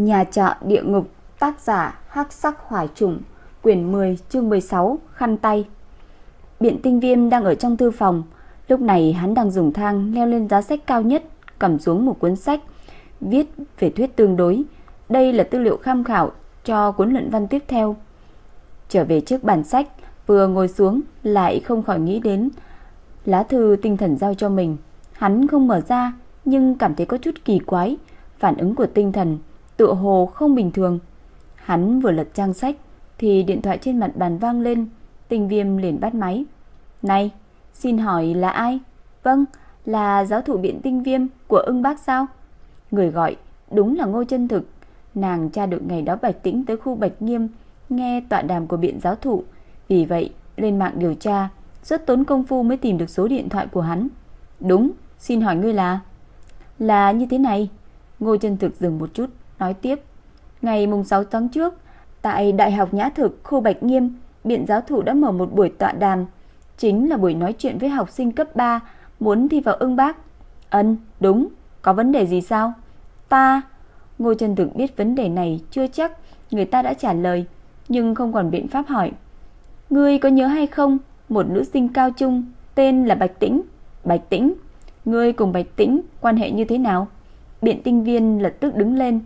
Nhà trọ địa ngục, tác giả Hắc Sắc hoài Trùng, quyển 10, chương 16, khăn tay. Biện Tinh Viêm đang ở trong thư phòng, lúc này hắn đang dùng thang leo lên giá sách cao nhất, cầm xuống một cuốn sách viết về thuyết tương đối. Đây là tư liệu tham khảo cho cuốn luận văn tiếp theo. Trở về trước bản sách, vừa ngồi xuống lại không khỏi nghĩ đến lá thư tinh thần giao cho mình. Hắn không mở ra nhưng cảm thấy có chút kỳ quái, phản ứng của tinh thần tựa hồ không bình thường. Hắn vừa lật trang sách thì điện thoại trên mặt bàn vang lên, Tình Viêm liền bắt máy. "Này, xin hỏi là ai?" "Vâng, là giáo thụ biện Tinh Viêm của Ưng Bác sao?" Người gọi đúng là Ngô Chân Thực. Nàng tra được ngày đó Bạch Tĩnh tới khu Bạch Nghiêm nghe tọa đàm của biện giáo thụ. vì vậy lên mạng điều tra, rất tốn công phu mới tìm được số điện thoại của hắn. "Đúng, xin hỏi ngươi là?" "Là như thế này." Ngô Chân Thực dừng một chút, nói tiếp. Ngày mùng 6 tháng trước, tại Đại học Nhã Thực, khu Bạch Nghiêm, biện giáo thủ đã mở một buổi tọa đàm, chính là buổi nói chuyện với học sinh cấp 3 muốn thi vào ưng bác. Ân, đúng, có vấn đề gì sao? Ta, Ngô Trân Thực biết vấn đề này chưa chắc người ta đã trả lời, nhưng không còn biện pháp hỏi. Ngươi có nhớ hay không, một nữ sinh cao trung tên là Bạch Tĩnh. Bạch Tĩnh, ngươi cùng Bạch Tĩnh quan hệ như thế nào? Biện tinh viên lập tức đứng lên,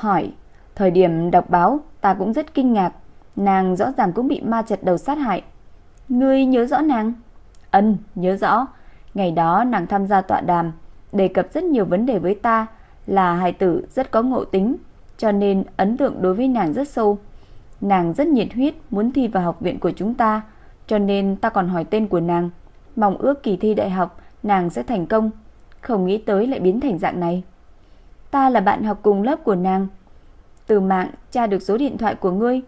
hỏi, thời điểm đọc báo ta cũng rất kinh ngạc, nàng rõ ràng cũng bị ma chặt đầu sát hại. Ngươi nhớ rõ nàng? Ân, nhớ rõ. Ngày đó nàng tham gia tọa đàm, đề cập rất nhiều vấn đề với ta, là hài tử rất có ngộ tính, cho nên ấn tượng đối với nàng rất sâu. Nàng rất nhiệt huyết muốn thi vào học viện của chúng ta, cho nên ta còn hỏi tên của nàng, mong ước kỳ thi đại học nàng sẽ thành công, không nghĩ tới lại biến thành dạng này. Ta là bạn học cùng lớp của nàng. Từ mạng tra được số điện thoại của ngươi.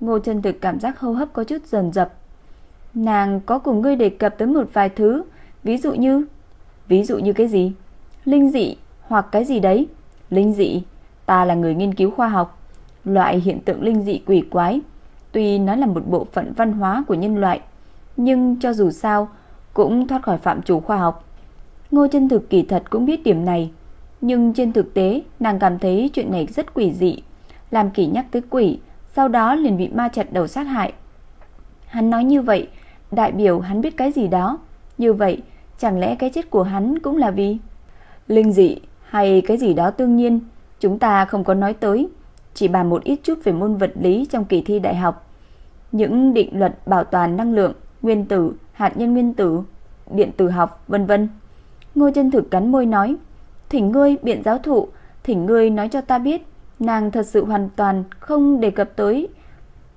Ngô Chân Thực cảm giác hô hấp có chút dần dập. Nàng có cùng ngươi đề cập tới một vài thứ, ví dụ như ví dụ như cái gì? Linh dị hoặc cái gì đấy? Linh dị, ta là người nghiên cứu khoa học, loại hiện tượng linh dị quỷ quái, tuy nó là một bộ phận văn hóa của nhân loại, nhưng cho dù sao cũng thoát khỏi phạm chủ khoa học. Ngô Chân Thực kỳ thật cũng biết điểm này, nhưng trên thực tế nàng cảm thấy chuyện này rất quỷ dị. Làm kỷ nhắc tới quỷ Sau đó liền bị ma chặt đầu sát hại. Hắn nói như vậy Đại biểu hắn biết cái gì đó. Như vậy chẳng lẽ cái chết của hắn cũng là vì? Linh dị hay cái gì đó tương nhiên Chúng ta không có nói tới. Chỉ bàn một ít chút về môn vật lý trong kỳ thi đại học. Những định luật bảo toàn năng lượng Nguyên tử, hạt nhân nguyên tử Điện tử học, vân vân. Ngô chân thực cắn môi nói Thỉnh ngươi biện giáo thụ, thỉnh ngươi nói cho ta biết, nàng thật sự hoàn toàn không đề cập tới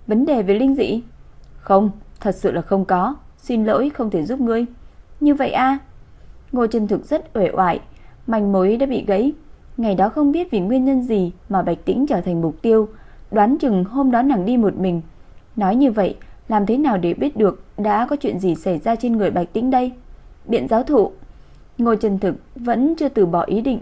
vấn đề về linh dị. Không, thật sự là không có, xin lỗi không thể giúp ngươi. Như vậy a? Ngô Chân Thực rất uể oải, manh mối đã bị gãy. Ngày đó không biết vì nguyên nhân gì mà Bạch Tĩnh trở thành mục tiêu, đoán chừng hôm đó nàng đi một mình. Nói như vậy, làm thế nào để biết được đã có chuyện gì xảy ra trên người Bạch Tĩnh đây? Biện giáo thụ Ngô Trần Thực vẫn chưa từ bỏ ý định.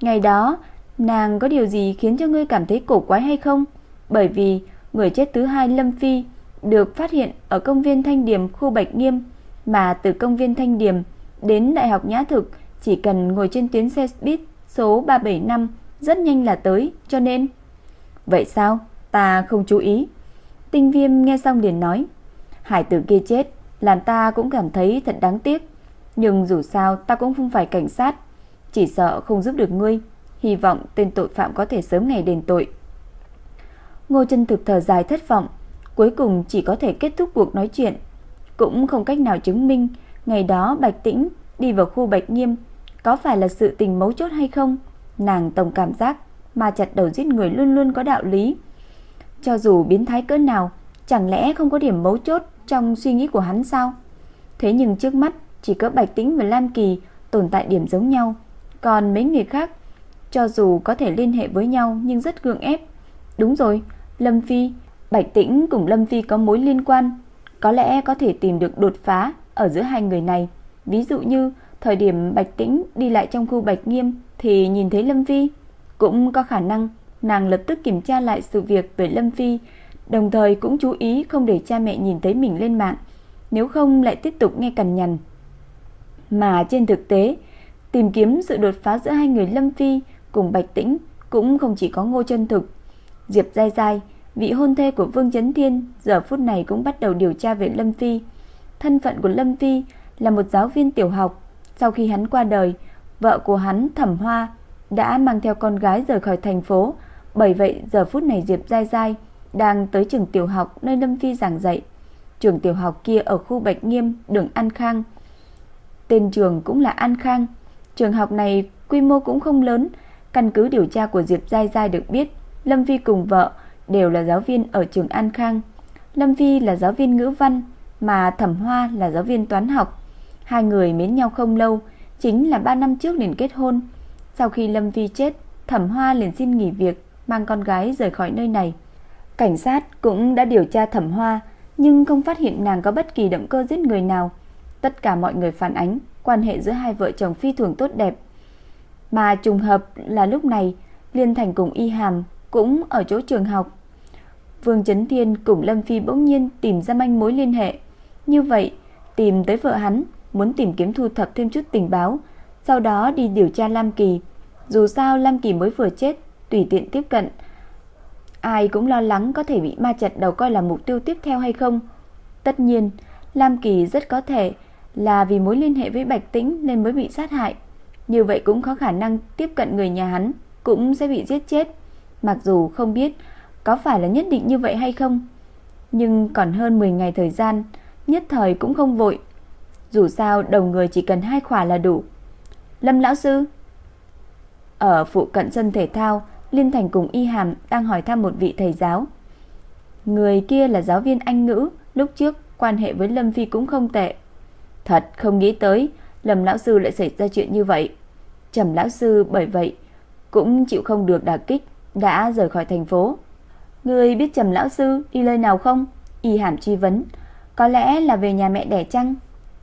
Ngày đó, nàng có điều gì khiến cho ngươi cảm thấy cổ quái hay không? Bởi vì người chết thứ hai Lâm Phi được phát hiện ở công viên Thanh Điềm khu Bạch Nghiêm, mà từ công viên Thanh Điềm đến Đại học Nhã Thực chỉ cần ngồi trên tuyến xe buýt số 375 rất nhanh là tới, cho nên Vậy sao? Ta không chú ý. Tinh Viêm nghe xong liền nói, hải tử kia chết, làm ta cũng cảm thấy thật đáng tiếc. Nhưng dù sao, ta cũng không phải cảnh sát. Chỉ sợ không giúp được ngươi. Hy vọng tên tội phạm có thể sớm ngày đền tội. Ngô chân thực thở dài thất vọng. Cuối cùng chỉ có thể kết thúc cuộc nói chuyện. Cũng không cách nào chứng minh Ngày đó Bạch Tĩnh đi vào khu Bạch Nghiêm Có phải là sự tình mấu chốt hay không. Nàng tổng cảm giác Mà chặt đầu giết người luôn luôn có đạo lý. Cho dù biến thái cỡ nào, Chẳng lẽ không có điểm mấu chốt Trong suy nghĩ của hắn sao? Thế nhưng trước mắt chỉ có Bạch Tĩnh và Lam Kỳ tồn tại điểm giống nhau, còn mấy người khác cho dù có thể liên hệ với nhau nhưng rất gượng ép. Đúng rồi, Lâm Phi, Bạch Tĩnh cùng Lâm Phi có mối liên quan, có lẽ có thể tìm được đột phá ở giữa hai người này. Ví dụ như thời điểm Bạch Tĩnh đi lại trong khu Bạch Nghiêm thì nhìn thấy Lâm Phi, cũng có khả năng nàng lập tức kiểm tra lại sự việc về Lâm Phi, đồng thời cũng chú ý không để cha mẹ nhìn thấy mình lên mạng, nếu không lại tiếp tục nghe cằn nhằn. Mà trên thực tế, tìm kiếm sự đột phá giữa hai người Lâm Phi cùng Bạch Tĩnh cũng không chỉ có Ngô Chân Thực, Diệp Gai Gai vị hôn thê của Vương Chấn Thiên, giờ phút này cũng bắt đầu điều tra về Lâm Phi. Thân phận của Lâm Phi là một giáo viên tiểu học, sau khi hắn qua đời, vợ của hắn Thẩm Hoa đã mang theo con gái rời khỏi thành phố, bởi vậy giờ phút này Diệp Gai Gai đang tới trường tiểu học nơi Lâm Phi giảng dạy. Trường tiểu học kia ở khu Bạch Nghiêm, đường An Khang. Tên trường cũng là An Khang. Trường học này quy mô cũng không lớn, căn cứ điều tra của Diệp Giai Giai được biết, Lâm Vi cùng vợ đều là giáo viên ở trường An Khang. Lâm Vi là giáo viên ngữ văn, mà Thẩm Hoa là giáo viên toán học. Hai người mến nhau không lâu, chính là 3 năm trước liền kết hôn. Sau khi Lâm Vi chết, Thẩm Hoa liền xin nghỉ việc, mang con gái rời khỏi nơi này. Cảnh sát cũng đã điều tra Thẩm Hoa, nhưng không phát hiện nàng có bất kỳ động cơ giết người nào. Tất cả mọi người phản ánh quan hệ giữa hai vợ chồng phi thường tốt đẹp. Mà trùng hợp là lúc này, Liên Thành cùng Y Hàm cũng ở chỗ trường học. Vương Chấn Thiên cùng Lâm Phi bỗng nhiên tìm ra manh mối liên hệ. Như vậy, tìm tới vợ hắn, muốn tìm kiếm thu thập thêm chút tình báo, sau đó đi điều tra Lam Kỳ. Dù sao Lam Kỳ mới vừa chết, tùy tiện tiếp cận. Ai cũng lo lắng có thể bị ma chặt đầu coi là mục tiêu tiếp theo hay không. Tất nhiên, Lam Kỳ rất có thể là vì mối liên hệ với Bạch Tĩnh nên mới bị sát hại. Như vậy cũng có khả năng tiếp cận người nhà hắn, cũng sẽ bị giết chết. Mặc dù không biết có phải là nhất định như vậy hay không, nhưng còn hơn 10 ngày thời gian, nhất thời cũng không vội. Dù sao đầu người chỉ cần hai khỏa là đủ. Lâm lão sư ở phụ cận sân thể thao, Liên Thành cùng Y Hàm đang hỏi thăm một vị thầy giáo. Người kia là giáo viên Anh ngữ, lúc trước quan hệ với Lâm Phi cũng không tệ. Thật không nghĩ tới, Lâm lão sư lại xảy ra chuyện như vậy. Trầm lão sư bởi vậy cũng chịu không được đả kích, đã rời khỏi thành phố. Người biết Trầm lão sư đi nơi nào không? Y Hàm truy vấn. Có lẽ là về nhà mẹ đẻ chăng?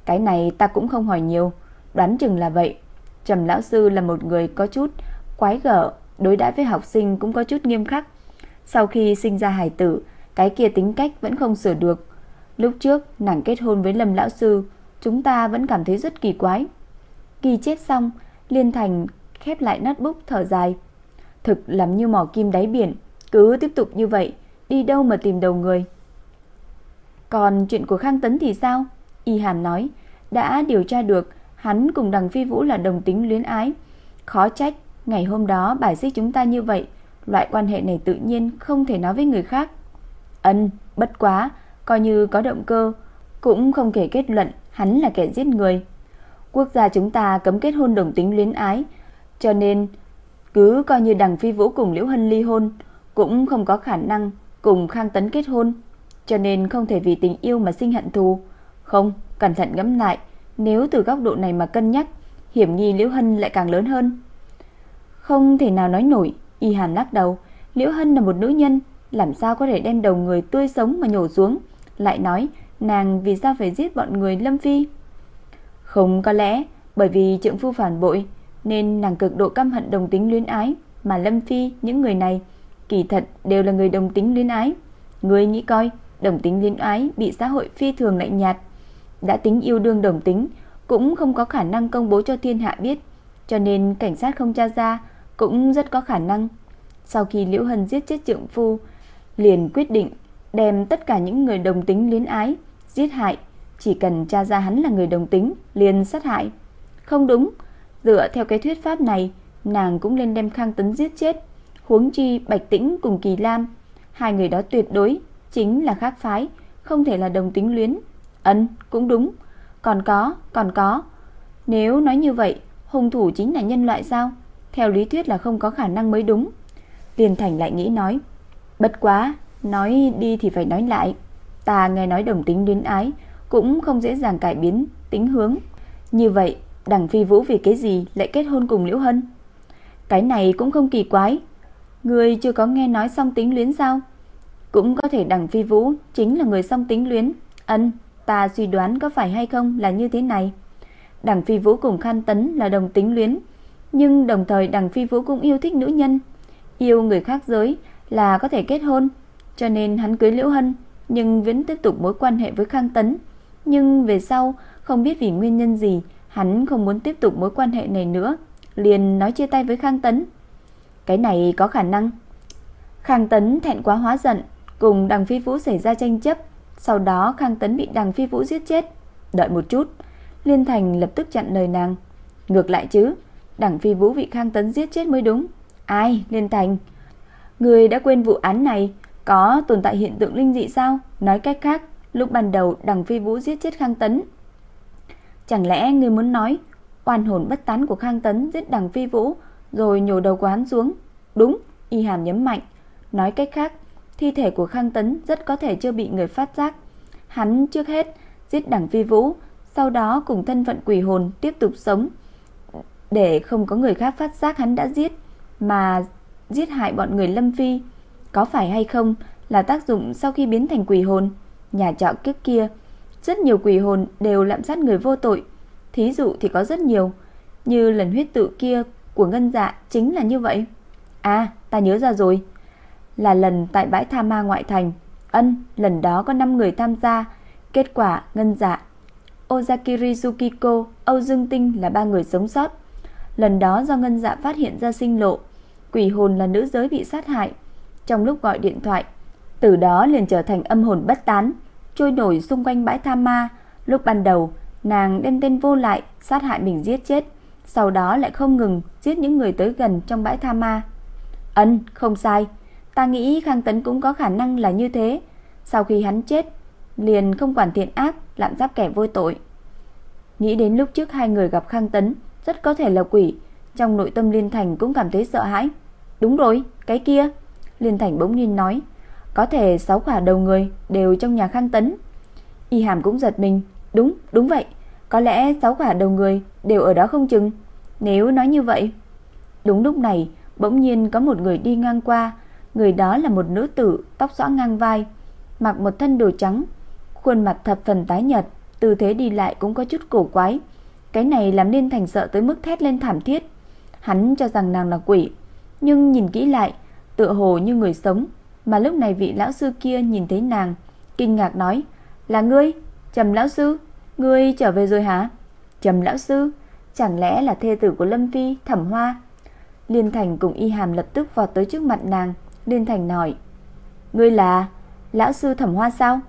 Cái này ta cũng không hỏi nhiều, đoán chừng là vậy. Trầm lão sư là một người có chút quái gở, đối đãi với học sinh cũng có chút nghiêm khắc. Sau khi sinh ra hài tử, cái kia tính cách vẫn không sửa được. Lúc trước nàng kết hôn với Lâm lão sư, chúng ta vẫn cảm thấy rất kỳ quái. Kỳ chết xong, Liên Thành khép lại notebook thở dài. Thực làm như mỏ kim đáy biển, cứ tiếp tục như vậy, đi đâu mà tìm đầu người. Còn chuyện của Khang Tấn thì sao? Y Hàn nói, đã điều tra được hắn cùng Đằng Phi Vũ là đồng tính luyến ái. Khó trách, ngày hôm đó bài xích chúng ta như vậy, loại quan hệ này tự nhiên không thể nói với người khác. Ân, bất quá, coi như có động cơ, cũng không thể kết luận hắn là kẻ giết người. Quốc gia chúng ta cấm kết hôn đồng tính luyến ái, cho nên cứ coi như Đằng Phi Vũ cùng Liễu Hân ly hôn, cũng không có khả năng cùng Khang Tấn kết hôn, cho nên không thể vì tình yêu mà sinh hận thù. Không, cẩn thận ngẫm lại, nếu từ góc độ này mà cân nhắc, hiểm nghi Liễu Hân lại càng lớn hơn. Không thể nào nói nổi, Y Hàn lắc đầu, Liễu Hân là một nữ nhân, làm sao có thể đem đầu người tươi sống mà nhổ xuống, lại nói nàng vì sao phải giết bọn người Lâm Phi? Không có lẽ bởi vì trượng phu phản bội nên nàng cực độ căm hận đồng tính luyến ái, mà Lâm Phi những người này kỳ thật đều là người đồng tính luyến ái. người nghĩ coi, đồng tính luyến ái bị xã hội phi thường lạnh nhạt, đã tính yêu đương đồng tính cũng không có khả năng công bố cho thiên hạ biết, cho nên cảnh sát không tra ra cũng rất có khả năng. Sau khi Liễu Hân giết chết trượng phu, liền quyết định đem tất cả những người đồng tính luyến ái giết hại, chỉ cần tra ra hắn là người đồng tính, liền sát hại. Không đúng, dựa theo cái thuyết pháp này, nàng cũng nên đem Khang Tấn giết chết. Huống chi Bạch Tĩnh cùng Kỳ Lam, hai người đó tuyệt đối chính là khác phái, không thể là đồng tính luyến. Ân, cũng đúng. Còn có, còn có. Nếu nói như vậy, hung thủ chính là nhân loại sao? Theo lý thuyết là không có khả năng mới đúng. Tiền Thành lại nghĩ nói, bất quá, nói đi thì phải nói lại. Ta nghe nói đồng tính luyến ái cũng không dễ dàng cải biến tính hướng. Như vậy, Đằng Phi Vũ vì cái gì lại kết hôn cùng Liễu Hân? Cái này cũng không kỳ quái. Người chưa có nghe nói song tính luyến sao? Cũng có thể Đằng Phi Vũ chính là người song tính luyến. Ân, ta suy đoán có phải hay không là như thế này. Đằng Phi Vũ cùng Khan Tấn là đồng tính luyến, nhưng đồng thời Đằng Phi Vũ cũng yêu thích nữ nhân, yêu người khác giới là có thể kết hôn, cho nên hắn cưới Liễu Hân, nhưng vẫn tiếp tục mối quan hệ với Khang Tấn. Nhưng về sau, không biết vì nguyên nhân gì, hắn không muốn tiếp tục mối quan hệ này nữa, liền nói chia tay với Khang Tấn. Cái này có khả năng. Khang Tấn thẹn quá hóa giận, cùng Đằng Phi Vũ xảy ra tranh chấp, sau đó Khang Tấn bị Đằng Phi Vũ giết chết. Đợi một chút, Liên Thành lập tức chặn lời nàng. Ngược lại chứ, Đằng Phi Vũ bị Khang Tấn giết chết mới đúng. Ai, Liên Thành? Người đã quên vụ án này có tồn tại hiện tượng linh dị sao? Nói cách khác, lúc ban đầu Đằng Phi Vũ giết chết Khang Tấn. Chẳng lẽ người muốn nói oan hồn bất tán của Khang Tấn giết Đằng Phi Vũ rồi nhổ đầu của hắn xuống? Đúng, Y Hàm nhấn mạnh. Nói cách khác, thi thể của Khang Tấn rất có thể chưa bị người phát giác. Hắn trước hết giết Đằng Phi Vũ, sau đó cùng thân phận quỷ hồn tiếp tục sống để không có người khác phát giác hắn đã giết mà giết hại bọn người Lâm Phi. Có phải hay không là tác dụng sau khi biến thành quỷ hồn? Nhà trọ kiếp kia, rất nhiều quỷ hồn đều lạm sát người vô tội. Thí dụ thì có rất nhiều, như lần huyết tự kia của Ngân Dạ chính là như vậy. À, ta nhớ ra rồi. Là lần tại bãi tha ma ngoại thành. Ân, lần đó có 5 người tham gia. Kết quả Ngân Dạ, Ozakiri Tsukiko, Âu Dương Tinh là ba người sống sót. Lần đó do Ngân Dạ phát hiện ra sinh lộ, quỷ hồn là nữ giới bị sát hại. Trong lúc gọi điện thoại, từ đó liền trở thành âm hồn bất tán, trôi nổi xung quanh bãi tha ma. Lúc ban đầu, nàng đem tên vô lại sát hại mình giết chết, sau đó lại không ngừng giết những người tới gần trong bãi tha ma. Ân, không sai, ta nghĩ Khang Tấn cũng có khả năng là như thế. Sau khi hắn chết, liền không quản thiện ác, lạm giáp kẻ vô tội. Nghĩ đến lúc trước hai người gặp Khang Tấn, rất có thể là quỷ, trong nội tâm Liên Thành cũng cảm thấy sợ hãi. Đúng rồi, cái kia. Liên Thành bỗng nhiên nói, có thể sáu quả đầu người đều trong nhà Khang Tấn. Y Hàm cũng giật mình, đúng, đúng vậy, có lẽ sáu quả đầu người đều ở đó không chừng. Nếu nói như vậy, đúng lúc này, bỗng nhiên có một người đi ngang qua, người đó là một nữ tử tóc xõa ngang vai, mặc một thân đồ trắng, khuôn mặt thập phần tái nhợt, tư thế đi lại cũng có chút cổ quái. Cái này làm Liên Thành sợ tới mức thét lên thảm thiết. Hắn cho rằng nàng là quỷ, nhưng nhìn kỹ lại, tựa hồ như người sống, mà lúc này vị lão sư kia nhìn thấy nàng, kinh ngạc nói: "Là ngươi, Trầm lão sư, ngươi trở về rồi hả?" Trầm lão sư, chẳng lẽ là thê tử của Lâm Phi, Thẩm Hoa? Liên Thành cùng Y Hàm lập tức vọt tới trước mặt nàng, Liên Thành nói "Ngươi là lão sư Thẩm Hoa sao?"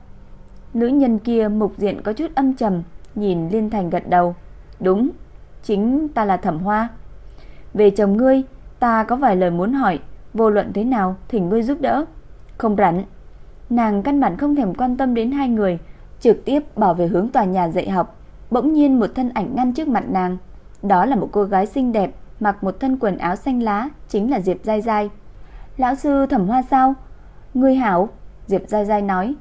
Nữ nhân kia mục diện có chút âm trầm, nhìn Liên Thành gật đầu. "Đúng, chính ta là Thẩm Hoa." Về chồng ngươi, ta có vài lời muốn hỏi, vô luận thế nào thỉnh ngươi giúp đỡ. Không rảnh. Nàng căn bản không thèm quan tâm đến hai người, trực tiếp bảo về hướng tòa nhà dạy học. Bỗng nhiên một thân ảnh ngăn trước mặt nàng. Đó là một cô gái xinh đẹp, mặc một thân quần áo xanh lá, chính là Diệp Giai Giai. "Lão sư Thẩm Hoa sao?" "Ngươi hảo." Diệp Giai Giai nói.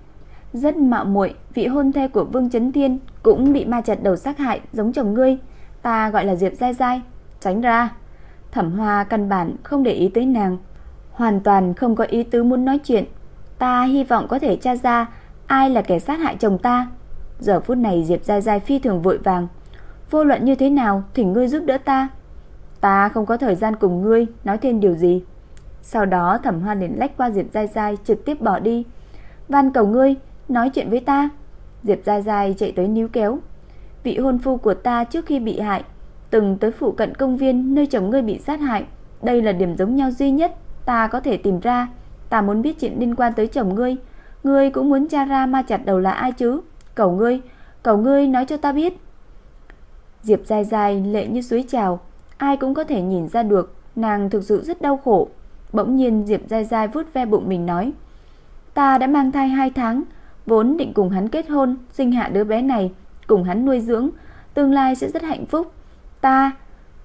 "Rất mạo muội, vị hôn thê của Vương Chấn Thiên cũng bị ma chặt đầu sát hại giống chồng ngươi, ta gọi là Diệp Giai Giai." "Tránh ra." Thẩm Hoa căn bản không để ý tới nàng, hoàn toàn không có ý tứ muốn nói chuyện. Ta hy vọng có thể tra ra ai là kẻ sát hại chồng ta. Giờ phút này Diệp Gia Gia phi thường vội vàng. Vô luận như thế nào, thỉnh ngươi giúp đỡ ta. Ta không có thời gian cùng ngươi nói thêm điều gì. Sau đó Thẩm Hoa liền lách qua Diệp Gia Gia trực tiếp bỏ đi. Van cầu ngươi, nói chuyện với ta. Diệp Gia Gia chạy tới níu kéo. Vị hôn phu của ta trước khi bị hại từng tới phụ cận công viên nơi chồng ngươi bị sát hại. Đây là điểm giống nhau duy nhất ta có thể tìm ra. Ta muốn biết chuyện liên quan tới chồng ngươi. Ngươi cũng muốn tra ra ma chặt đầu là ai chứ? Cầu ngươi, cầu ngươi nói cho ta biết. Diệp dài dài lệ như suối trào, ai cũng có thể nhìn ra được nàng thực sự rất đau khổ. Bỗng nhiên Diệp dài dài vuốt ve bụng mình nói: "Ta đã mang thai 2 tháng, vốn định cùng hắn kết hôn, sinh hạ đứa bé này, cùng hắn nuôi dưỡng, tương lai sẽ rất hạnh phúc. Ta,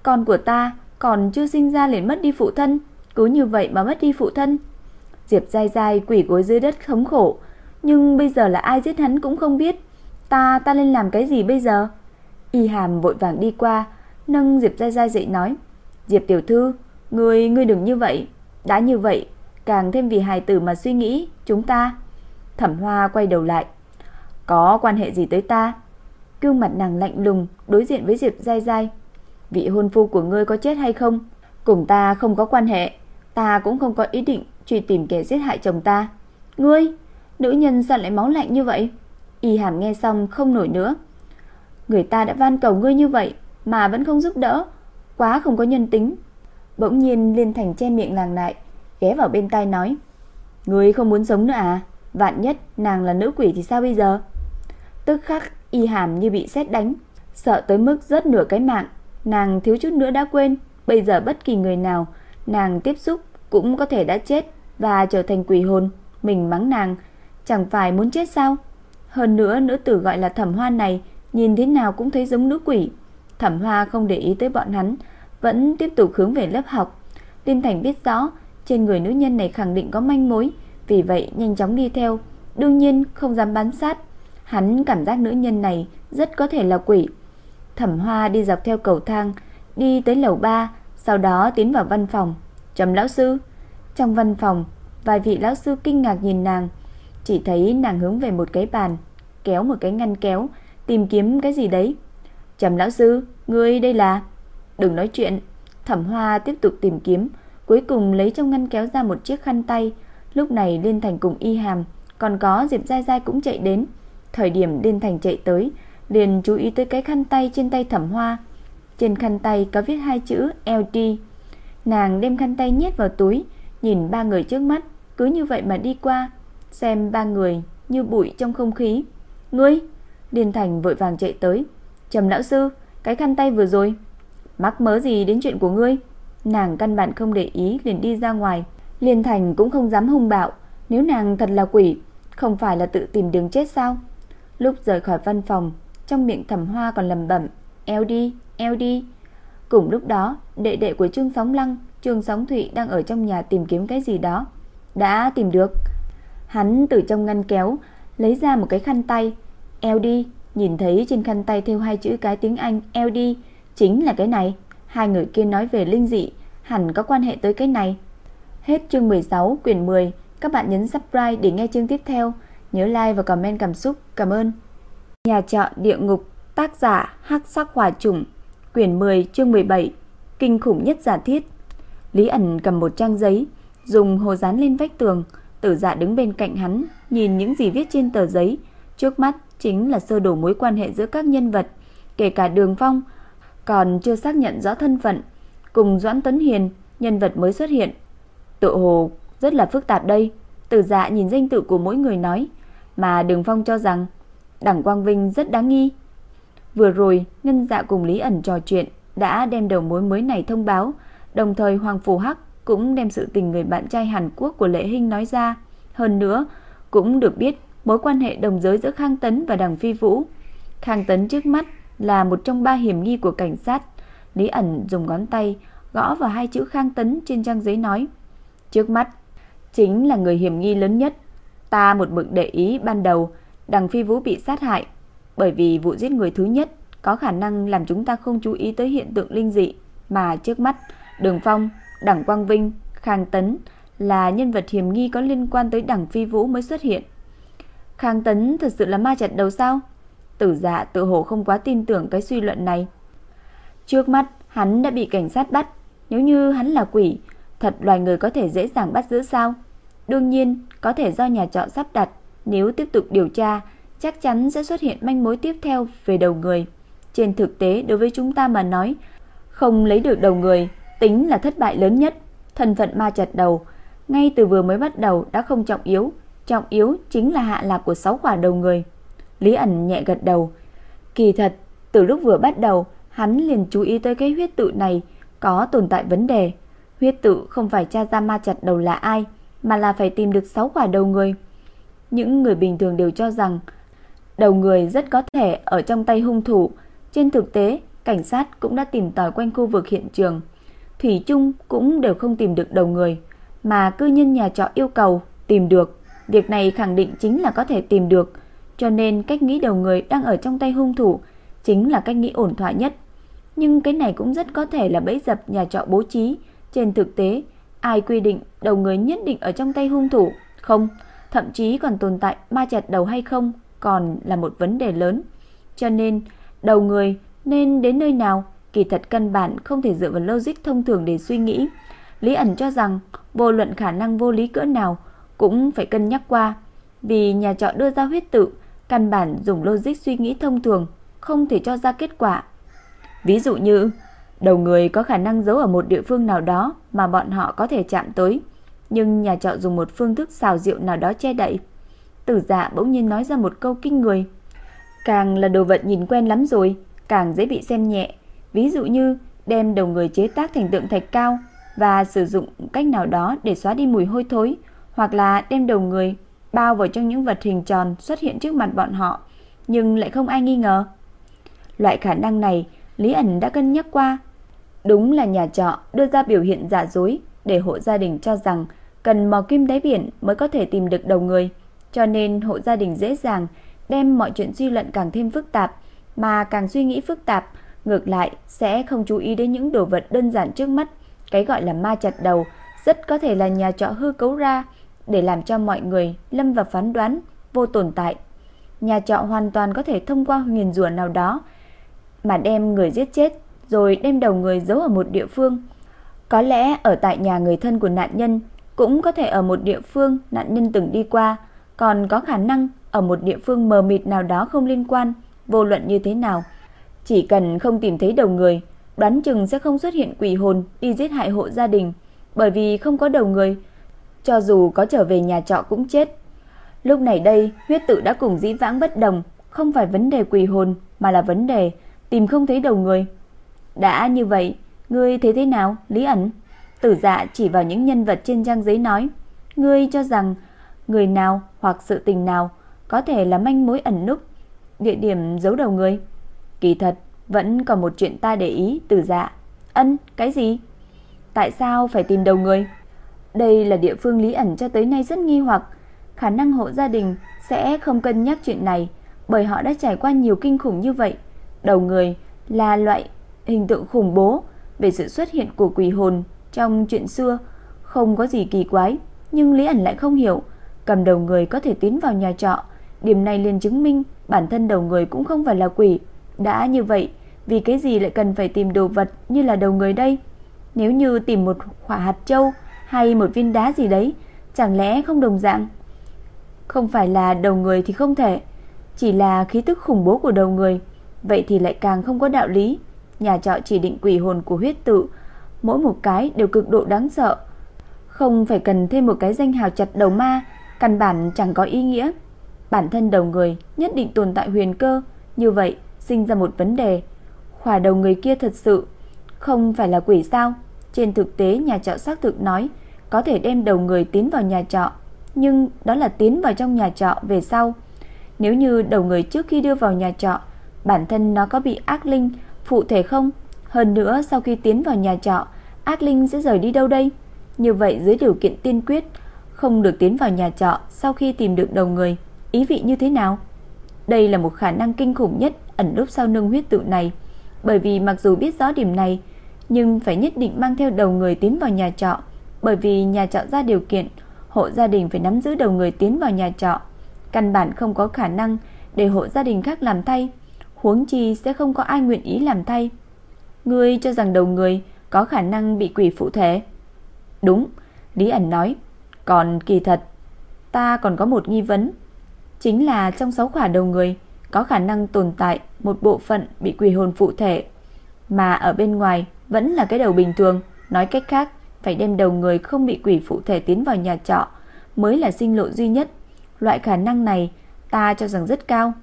con của ta còn chưa sinh ra liền mất đi phụ thân, cứ như vậy mà mất đi phụ thân. Diệp dai dai quỷ gối dưới đất thống khổ, nhưng bây giờ là ai giết hắn cũng không biết. Ta, ta nên làm cái gì bây giờ? Y Hàm vội vàng đi qua, nâng Diệp dai dai dậy nói: "Diệp tiểu thư, ngươi ngươi đừng như vậy, đã như vậy, càng thêm vì hài tử mà suy nghĩ, chúng ta." Thẩm Hoa quay đầu lại, "Có quan hệ gì tới ta?" Cương mặt nàng lạnh lùng đối diện với Diệp dai dai vị hôn phu của ngươi có chết hay không, cùng ta không có quan hệ, ta cũng không có ý định truy tìm kẻ giết hại chồng ta. Ngươi, nữ nhân sao lại máu lạnh như vậy? Y Hàm nghe xong không nổi nữa. Người ta đã van cầu ngươi như vậy mà vẫn không giúp đỡ, quá không có nhân tính. Bỗng nhiên Liên Thành che miệng nàng lại, ghé vào bên tai nói: "Ngươi không muốn sống nữa à? Vạn nhất nàng là nữ quỷ thì sao bây giờ?" Tức khắc y hàm như bị sét đánh, sợ tới mức rớt nửa cái mạng, nàng thiếu chút nữa đã quên, bây giờ bất kỳ người nào nàng tiếp xúc cũng có thể đã chết và trở thành quỷ hồn, mình mắng nàng chẳng phải muốn chết sao? Hơn nữa nữ tử gọi là Thẩm Hoa này nhìn thế nào cũng thấy giống nữ quỷ. Thẩm Hoa không để ý tới bọn hắn, vẫn tiếp tục hướng về lớp học. Liên Thành biết rõ trên người nữ nhân này khẳng định có manh mối, vì vậy nhanh chóng đi theo, đương nhiên không dám bám sát. Hắn cảm giác nữ nhân này rất có thể là quỷ. Thẩm Hoa đi dọc theo cầu thang, đi tới lầu 3, sau đó tiến vào văn phòng. "Trầm lão sư." Trong văn phòng, vài vị lão sư kinh ngạc nhìn nàng, chỉ thấy nàng hướng về một cái bàn, kéo một cái ngăn kéo, tìm kiếm cái gì đấy. "Trầm lão sư, ngươi đây là?" "Đừng nói chuyện." Thẩm Hoa tiếp tục tìm kiếm, cuối cùng lấy trong ngăn kéo ra một chiếc khăn tay. Lúc này Liên Thành cùng Y Hàm, còn có Diệp Giai Giai cũng chạy đến. Thời điểm Liên Thành chạy tới, liền chú ý tới cái khăn tay trên tay Thẩm Hoa. Trên khăn tay có viết hai chữ LD. Nàng đem khăn tay nhét vào túi, nhìn ba người trước mắt, cứ như vậy mà đi qua, xem ba người như bụi trong không khí. "Ngươi?" Liên Thành vội vàng chạy tới. "Trầm lão sư, cái khăn tay vừa rồi, mắc mớ gì đến chuyện của ngươi?" Nàng căn bản không để ý liền đi ra ngoài. Liên Thành cũng không dám hung bạo, nếu nàng thật là quỷ, không phải là tự tìm đường chết sao? Lúc rời khỏi văn phòng, trong miệng Thẩm Hoa còn lẩm bẩm, "Eo đi, eo đi." Cùng lúc đó, đệ đệ của Trương Sóng Lăng, Trương Sóng Thụy đang ở trong nhà tìm kiếm cái gì đó. Đã tìm được. Hắn từ trong ngăn kéo lấy ra một cái khăn tay, "Eo đi." Nhìn thấy trên khăn tay thêu hai chữ cái tiếng Anh "Eo đi", chính là cái này. Hai người kia nói về linh dị, hẳn có quan hệ tới cái này. Hết chương 16 quyển 10, các bạn nhấn subscribe để nghe chương tiếp theo, nhớ like và comment cảm xúc. Cảm ơn. Nhà trọ địa ngục, tác giả Hắc Sắc Hỏa Trùng, quyển 10 chương 17, kinh khủng nhất giả thiết. Lý ẩn cầm một trang giấy, dùng hồ dán lên vách tường, Tử Dạ đứng bên cạnh hắn, nhìn những gì viết trên tờ giấy, trước mắt chính là sơ đồ mối quan hệ giữa các nhân vật, kể cả Đường Phong, còn chưa xác nhận rõ thân phận, cùng Doãn Tuấn Hiền, nhân vật mới xuất hiện. Tự hồ rất là phức tạp đây. Tử Dạ nhìn danh tự của mỗi người nói, mà Đường Phong cho rằng Đảng Quang Vinh rất đáng nghi. Vừa rồi, Ngân Dạ cùng Lý ẩn trò chuyện đã đem đầu mối mới này thông báo, đồng thời Hoàng Phù Hắc cũng đem sự tình người bạn trai Hàn Quốc của Lệ Hinh nói ra. Hơn nữa, cũng được biết mối quan hệ đồng giới giữa Khang Tấn và Đằng Phi Vũ. Khang Tấn trước mắt là một trong ba hiểm nghi của cảnh sát. Lý ẩn dùng ngón tay gõ vào hai chữ Khang Tấn trên trang giấy nói: "Trước mắt chính là người hiểm nghi lớn nhất. Ta một mực để ý ban đầu Đằng Phi Vũ bị sát hại, bởi vì vụ giết người thứ nhất có khả năng làm chúng ta không chú ý tới hiện tượng linh dị, mà trước mắt Đường Phong, Đảng Quang Vinh, Khang Tấn là nhân vật hiểm nghi có liên quan tới Đảng Phi Vũ mới xuất hiện. Khang Tấn thật sự là ma chặt đầu sao? Tử Dạ tự hồ không quá tin tưởng cái suy luận này. Trước mắt hắn đã bị cảnh sát bắt, nếu như hắn là quỷ, thật loài người có thể dễ dàng bắt giữ sao? Đương nhiên, có thể do nhà trọ sắp đặt, nếu tiếp tục điều tra, chắc chắn sẽ xuất hiện manh mối tiếp theo về đầu người. Trên thực tế đối với chúng ta mà nói, không lấy được đầu người tính là thất bại lớn nhất. Thân phận ma chặt đầu, ngay từ vừa mới bắt đầu đã không trọng yếu, trọng yếu chính là hạ lạc của sáu quả đầu người. Lý ẩn nhẹ gật đầu. Kỳ thật, từ lúc vừa bắt đầu, hắn liền chú ý tới cái huyết tự này có tồn tại vấn đề. Huyết tự không phải tra ra ma chặt đầu là ai, mà là phải tìm được sáu quả đầu người. Những người bình thường đều cho rằng đầu người rất có thể ở trong tay hung thủ. Trên thực tế, cảnh sát cũng đã tìm tòi quanh khu vực hiện trường. Thủy chung cũng đều không tìm được đầu người, mà cư nhân nhà trọ yêu cầu tìm được. Việc này khẳng định chính là có thể tìm được, cho nên cách nghĩ đầu người đang ở trong tay hung thủ chính là cách nghĩ ổn thỏa nhất. Nhưng cái này cũng rất có thể là bẫy dập nhà trọ bố trí. Trên thực tế, ai quy định đầu người nhất định ở trong tay hung thủ? Không, thậm chí còn tồn tại ma chặt đầu hay không còn là một vấn đề lớn. Cho nên, đầu người nên đến nơi nào, kỳ thật căn bản không thể dựa vào logic thông thường để suy nghĩ. Lý ẩn cho rằng, vô luận khả năng vô lý cỡ nào cũng phải cân nhắc qua, vì nhà trọ đưa ra huyết tự, căn bản dùng logic suy nghĩ thông thường không thể cho ra kết quả. Ví dụ như, Đầu người có khả năng giấu ở một địa phương nào đó mà bọn họ có thể chạm tới, nhưng nhà trọ dùng một phương thức xào rượu nào đó che đậy. Tử dạ bỗng nhiên nói ra một câu kinh người. Càng là đồ vật nhìn quen lắm rồi, càng dễ bị xem nhẹ. Ví dụ như đem đầu người chế tác thành tượng thạch cao và sử dụng cách nào đó để xóa đi mùi hôi thối, hoặc là đem đầu người bao vào trong những vật hình tròn xuất hiện trước mặt bọn họ, nhưng lại không ai nghi ngờ. Loại khả năng này, Lý ẩn đã cân nhắc qua. Đúng là nhà trọ đưa ra biểu hiện giả dối để hộ gia đình cho rằng cần mò kim đáy biển mới có thể tìm được đầu người, cho nên hộ gia đình dễ dàng đem mọi chuyện suy luận càng thêm phức tạp, mà càng suy nghĩ phức tạp, ngược lại sẽ không chú ý đến những đồ vật đơn giản trước mắt. Cái gọi là ma chặt đầu rất có thể là nhà trọ hư cấu ra để làm cho mọi người lâm vào phán đoán vô tồn tại. Nhà trọ hoàn toàn có thể thông qua nguyền rủa nào đó mà đem người giết chết rồi đem đầu người giấu ở một địa phương. Có lẽ ở tại nhà người thân của nạn nhân, cũng có thể ở một địa phương nạn nhân từng đi qua, còn có khả năng ở một địa phương mờ mịt nào đó không liên quan, vô luận như thế nào. Chỉ cần không tìm thấy đầu người, đoán chừng sẽ không xuất hiện quỷ hồn đi giết hại hộ gia đình, bởi vì không có đầu người, cho dù có trở về nhà trọ cũng chết. Lúc này đây, huyết tự đã cùng dĩ vãng bất đồng, không phải vấn đề quỷ hồn mà là vấn đề tìm không thấy đầu người. Đã như vậy, ngươi thấy thế nào, Lý ẩn? Tử dạ chỉ vào những nhân vật trên trang giấy nói, ngươi cho rằng người nào hoặc sự tình nào có thể là manh mối ẩn núp, địa điểm giấu đầu người. Kỳ thật, vẫn còn một chuyện ta để ý, từ dạ. Ân, cái gì? Tại sao phải tìm đầu người? Đây là địa phương Lý ẩn cho tới nay rất nghi hoặc, khả năng hộ gia đình sẽ không cân nhắc chuyện này, bởi họ đã trải qua nhiều kinh khủng như vậy. Đầu người là loại hình tượng khủng bố về sự xuất hiện của quỷ hồn trong chuyện xưa, không có gì kỳ quái, nhưng Lý ẩn lại không hiểu, cầm đầu người có thể tiến vào nhà trọ, điểm này liền chứng minh bản thân đầu người cũng không phải là quỷ. Đã như vậy, vì cái gì lại cần phải tìm đồ vật như là đầu người đây? Nếu như tìm một quả hạt châu hay một viên đá gì đấy, chẳng lẽ không đồng dạng? Không phải là đầu người thì không thể, chỉ là khí tức khủng bố của đầu người, vậy thì lại càng không có đạo lý. Nhà trọ chỉ định quỷ hồn của huyết tự, mỗi một cái đều cực độ đáng sợ. Không phải cần thêm một cái danh hào chặt đầu ma, căn bản chẳng có ý nghĩa. Bản thân đầu người nhất định tồn tại huyền cơ, như vậy sinh ra một vấn đề. Khỏa đầu người kia thật sự không phải là quỷ sao? Trên thực tế nhà trọ xác thực nói có thể đem đầu người tiến vào nhà trọ, nhưng đó là tiến vào trong nhà trọ về sau. Nếu như đầu người trước khi đưa vào nhà trọ, bản thân nó có bị ác linh phụ thể không? Hơn nữa sau khi tiến vào nhà trọ, ác linh sẽ rời đi đâu đây? Như vậy dưới điều kiện tiên quyết, không được tiến vào nhà trọ sau khi tìm được đầu người, ý vị như thế nào? Đây là một khả năng kinh khủng nhất ẩn núp sau nương huyết tự này, bởi vì mặc dù biết rõ điểm này, nhưng phải nhất định mang theo đầu người tiến vào nhà trọ, bởi vì nhà trọ ra điều kiện, hộ gia đình phải nắm giữ đầu người tiến vào nhà trọ, căn bản không có khả năng để hộ gia đình khác làm thay, huống chi sẽ không có ai nguyện ý làm thay. Ngươi cho rằng đầu người có khả năng bị quỷ phụ thể? Đúng, Lý ẩn nói, còn kỳ thật, ta còn có một nghi vấn, chính là trong sáu khỏa đầu người có khả năng tồn tại một bộ phận bị quỷ hồn phụ thể, mà ở bên ngoài vẫn là cái đầu bình thường, nói cách khác, phải đem đầu người không bị quỷ phụ thể tiến vào nhà trọ mới là sinh lộ duy nhất. Loại khả năng này ta cho rằng rất cao.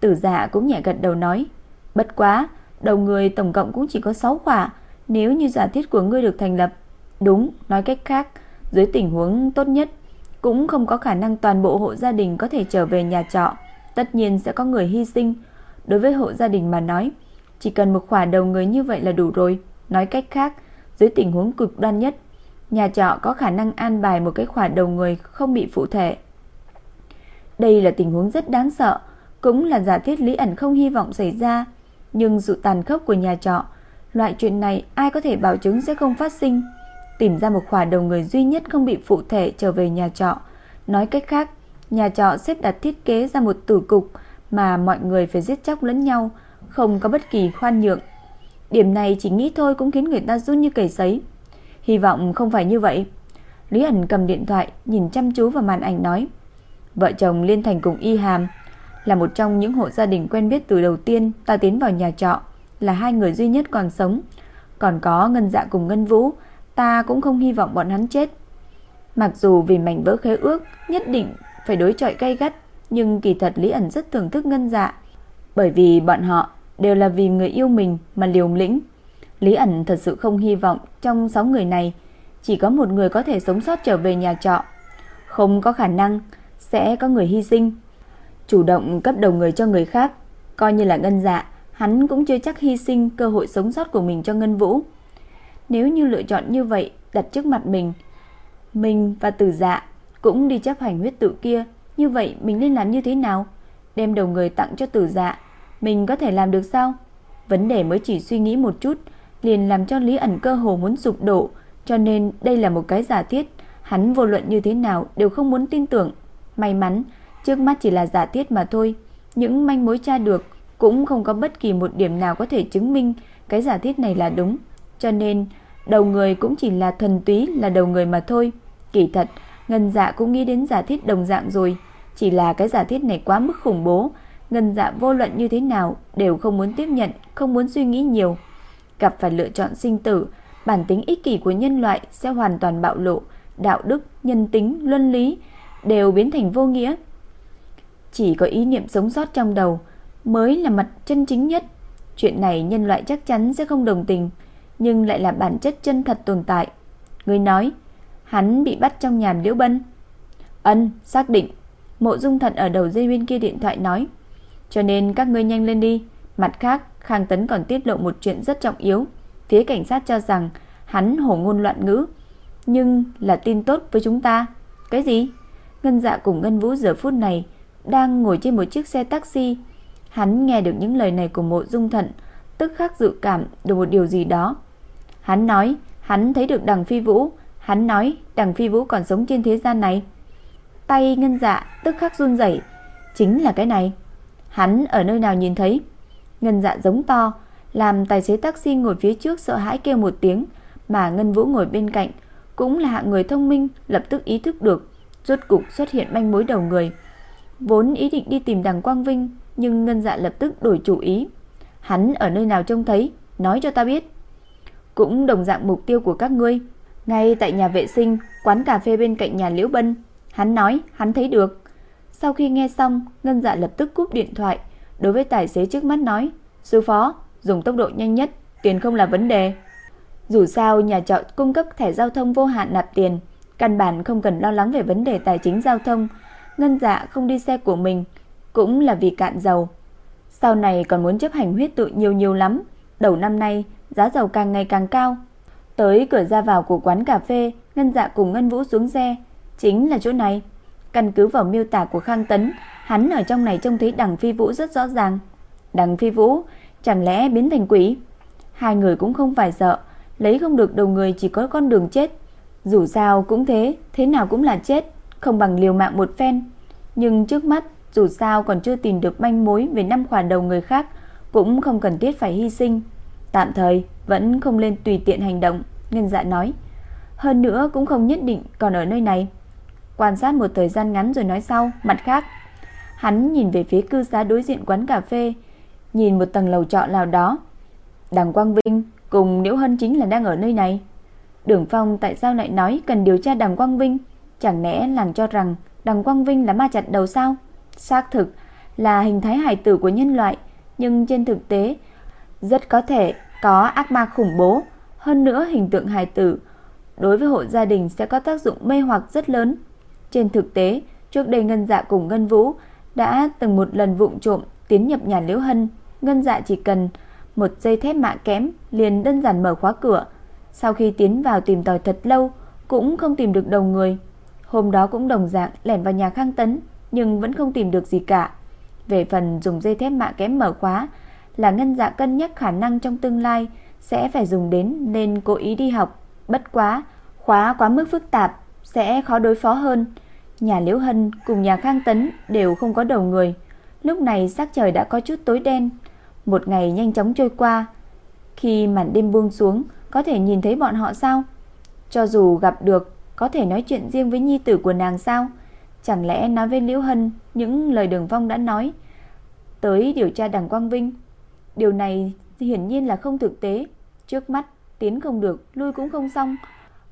Tử dạ cũng nhẹ gật đầu nói, bất quá, đầu người tổng cộng cũng chỉ có 6 khỏa, nếu như giả thiết của ngươi được thành lập. Đúng, nói cách khác, dưới tình huống tốt nhất, cũng không có khả năng toàn bộ hộ gia đình có thể trở về nhà trọ, tất nhiên sẽ có người hy sinh. Đối với hộ gia đình mà nói, chỉ cần một khỏa đầu người như vậy là đủ rồi. Nói cách khác, dưới tình huống cực đoan nhất, nhà trọ có khả năng an bài một cái khỏa đầu người không bị phụ thể. Đây là tình huống rất đáng sợ, cũng là giả thiết Lý ẩn không hy vọng xảy ra, nhưng sự tàn khốc của nhà trọ, loại chuyện này ai có thể bảo chứng sẽ không phát sinh. Tìm ra một khỏa đầu người duy nhất không bị phụ thể trở về nhà trọ, nói cách khác, nhà trọ xếp đặt thiết kế ra một tử cục mà mọi người phải giết chóc lẫn nhau, không có bất kỳ khoan nhượng. Điểm này chỉ nghĩ thôi cũng khiến người ta run như cầy sấy. Hy vọng không phải như vậy. Lý ẩn cầm điện thoại, nhìn chăm chú vào màn ảnh nói. Vợ chồng Liên Thành cùng Y Hàm là một trong những hộ gia đình quen biết từ đầu tiên ta tiến vào nhà trọ, là hai người duy nhất còn sống. Còn có Ngân Dạ cùng Ngân Vũ, ta cũng không hy vọng bọn hắn chết. Mặc dù vì mảnh vỡ khế ước nhất định phải đối chọi gay gắt, nhưng kỳ thật Lý ẩn rất thưởng thức Ngân Dạ, bởi vì bọn họ đều là vì người yêu mình mà liều lĩnh. Lý ẩn thật sự không hy vọng trong 6 người này chỉ có một người có thể sống sót trở về nhà trọ. Không có khả năng sẽ có người hy sinh. Chủ động cấp đầu người cho người khác, coi như là ngân dạ, hắn cũng chưa chắc hy sinh cơ hội sống sót của mình cho Ngân Vũ. Nếu như lựa chọn như vậy đặt trước mặt mình, mình và Tử Dạ cũng đi chấp hành huyết tự kia, như vậy mình nên làm như thế nào? Đem đầu người tặng cho Tử Dạ, mình có thể làm được sao? Vấn đề mới chỉ suy nghĩ một chút, liền làm cho Lý ẩn cơ hồ muốn sụp đổ, cho nên đây là một cái giả thiết, hắn vô luận như thế nào đều không muốn tin tưởng. May mắn, trước mắt chỉ là giả thiết mà thôi, những manh mối tra được cũng không có bất kỳ một điểm nào có thể chứng minh cái giả thiết này là đúng, cho nên đầu người cũng chỉ là thuần túy là đầu người mà thôi. Kỳ thật, Ngân Dạ cũng nghĩ đến giả thiết đồng dạng rồi, chỉ là cái giả thiết này quá mức khủng bố, Ngân Dạ vô luận như thế nào đều không muốn tiếp nhận, không muốn suy nghĩ nhiều. Gặp phải lựa chọn sinh tử, bản tính ích kỷ của nhân loại sẽ hoàn toàn bạo lộ, đạo đức, nhân tính, luân lý đều biến thành vô nghĩa. Chỉ có ý niệm sống sót trong đầu mới là mặt chân chính nhất. Chuyện này nhân loại chắc chắn sẽ không đồng tình, nhưng lại là bản chất chân thật tồn tại. Người nói, hắn bị bắt trong nhà Liễu Bân. Ân, xác định. Mộ Dung thận ở đầu dây bên kia điện thoại nói, cho nên các ngươi nhanh lên đi. Mặt khác, Khang Tấn còn tiết lộ một chuyện rất trọng yếu. Phía cảnh sát cho rằng hắn hổ ngôn loạn ngữ, nhưng là tin tốt với chúng ta. Cái gì? Ngân Dạ cùng Ngân Vũ giờ phút này đang ngồi trên một chiếc xe taxi. Hắn nghe được những lời này của Mộ Dung Thận, tức khắc dự cảm được một điều gì đó. Hắn nói, hắn thấy được Đằng Phi Vũ, hắn nói Đằng Phi Vũ còn sống trên thế gian này. Tay Ngân Dạ tức khắc run rẩy, chính là cái này. Hắn ở nơi nào nhìn thấy? Ngân Dạ giống to, làm tài xế taxi ngồi phía trước sợ hãi kêu một tiếng, mà Ngân Vũ ngồi bên cạnh cũng là hạng người thông minh, lập tức ý thức được, rốt cục xuất hiện manh mối đầu người. Vốn ý định đi tìm Đằng Quang Vinh, nhưng Ngân Dạ lập tức đổi chủ ý. Hắn ở nơi nào trông thấy, nói cho ta biết. Cũng đồng dạng mục tiêu của các ngươi, ngay tại nhà vệ sinh, quán cà phê bên cạnh nhà Liễu Bân. Hắn nói, hắn thấy được. Sau khi nghe xong, Ngân Dạ lập tức cúp điện thoại, đối với tài xế trước mắt nói, "Sư phó, dùng tốc độ nhanh nhất, tiền không là vấn đề." Dù sao nhà trọ cung cấp thẻ giao thông vô hạn nạp tiền, căn bản không cần lo lắng về vấn đề tài chính giao thông. Ngân Dạ không đi xe của mình cũng là vì cạn dầu. Sau này còn muốn chấp hành huyết tự nhiều nhiều lắm. Đầu năm nay giá dầu càng ngày càng cao. Tới cửa ra vào của quán cà phê, Ngân Dạ cùng Ngân Vũ xuống xe, chính là chỗ này. Căn cứ vào miêu tả của Khang Tấn, hắn ở trong này trông thấy Đằng Phi Vũ rất rõ ràng. Đằng Phi Vũ chẳng lẽ biến thành quỷ? Hai người cũng không phải sợ, lấy không được đầu người chỉ có con đường chết. Dù sao cũng thế, thế nào cũng là chết, không bằng liều mạng một phen. Nhưng trước mắt, dù sao còn chưa tìm được manh mối về năm khoản đầu người khác, cũng không cần thiết phải hy sinh. Tạm thời, vẫn không lên tùy tiện hành động, Ngân Dạ nói. Hơn nữa cũng không nhất định còn ở nơi này. Quan sát một thời gian ngắn rồi nói sau, mặt khác. Hắn nhìn về phía cư xá đối diện quán cà phê, nhìn một tầng lầu trọ nào đó. Đằng Quang Vinh cùng Liễu Hân chính là đang ở nơi này. Đường Phong tại sao lại nói cần điều tra Đằng Quang Vinh? Chẳng lẽ làng cho rằng Đằng Quang Vinh là ma chặt đầu sao? Xác thực là hình thái hài tử của nhân loại, nhưng trên thực tế rất có thể có ác ma khủng bố. Hơn nữa hình tượng hài tử đối với hộ gia đình sẽ có tác dụng mê hoặc rất lớn. Trên thực tế, trước đây Ngân Dạ cùng Ngân Vũ đã từng một lần vụng trộm tiến nhập nhà Liễu Hân. Ngân Dạ chỉ cần một dây thép mạ kém liền đơn giản mở khóa cửa. Sau khi tiến vào tìm tòi thật lâu cũng không tìm được đầu người. Hôm đó cũng đồng dạng lẻn vào nhà Khang Tấn nhưng vẫn không tìm được gì cả. Về phần dùng dây thép mạ kém mở khóa là Ngân Dạ cân nhắc khả năng trong tương lai sẽ phải dùng đến nên cố ý đi học. Bất quá, khóa quá mức phức tạp sẽ khó đối phó hơn. Nhà Liễu Hân cùng nhà Khang Tấn đều không có đầu người. Lúc này sắc trời đã có chút tối đen. Một ngày nhanh chóng trôi qua. Khi màn đêm buông xuống, có thể nhìn thấy bọn họ sao? Cho dù gặp được, có thể nói chuyện riêng với nhi tử của nàng sao? Chẳng lẽ nói với Liễu Hân những lời Đường vong đã nói tới điều tra Đằng Quang Vinh? Điều này hiển nhiên là không thực tế. Trước mắt tiến không được, lui cũng không xong.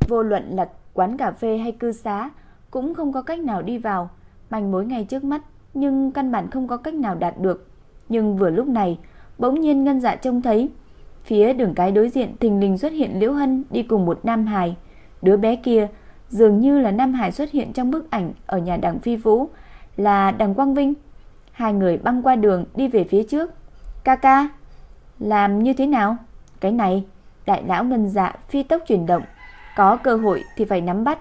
Vô luận là quán cà phê hay cư xá, cũng không có cách nào đi vào. Manh mối ngay trước mắt, nhưng căn bản không có cách nào đạt được. Nhưng vừa lúc này, bỗng nhiên ngân dạ trông thấy, phía đường cái đối diện thình lình xuất hiện Liễu Hân đi cùng một nam hài. Đứa bé kia dường như là nam hải xuất hiện trong bức ảnh ở nhà đằng Phi Vũ, là đằng Quang Vinh. Hai người băng qua đường đi về phía trước. Ca ca, làm như thế nào? Cái này, đại lão ngân dạ phi tốc chuyển động, có cơ hội thì phải nắm bắt.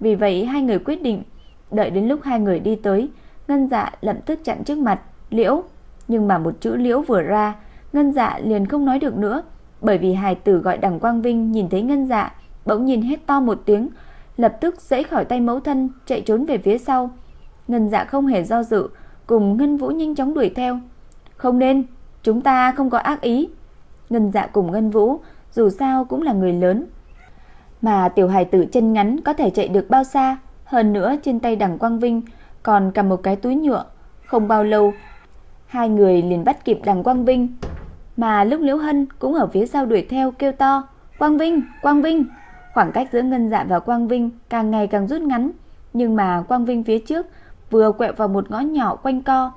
Vì vậy hai người quyết định, đợi đến lúc hai người đi tới, ngân dạ lập tức chặn trước mặt, liễu. Nhưng mà một chữ liễu vừa ra, ngân dạ liền không nói được nữa. Bởi vì hài tử gọi đằng Quang Vinh nhìn thấy ngân dạ, bỗng nhìn hét to một tiếng, lập tức giãy khỏi tay mẫu thân, chạy trốn về phía sau. Ngân Dạ không hề do dự, cùng Ngân Vũ nhanh chóng đuổi theo. "Không nên, chúng ta không có ác ý." Ngân Dạ cùng Ngân Vũ dù sao cũng là người lớn, mà tiểu hài tử chân ngắn có thể chạy được bao xa, hơn nữa trên tay Đằng Quang Vinh còn cầm một cái túi nhựa, không bao lâu hai người liền bắt kịp Đằng Quang Vinh, mà lúc Liễu Hân cũng ở phía sau đuổi theo kêu to, "Quang Vinh, Quang Vinh!" Khoảng cách giữa Ngân Dạ và Quang Vinh càng ngày càng rút ngắn, nhưng mà Quang Vinh phía trước vừa quẹo vào một ngõ nhỏ quanh co.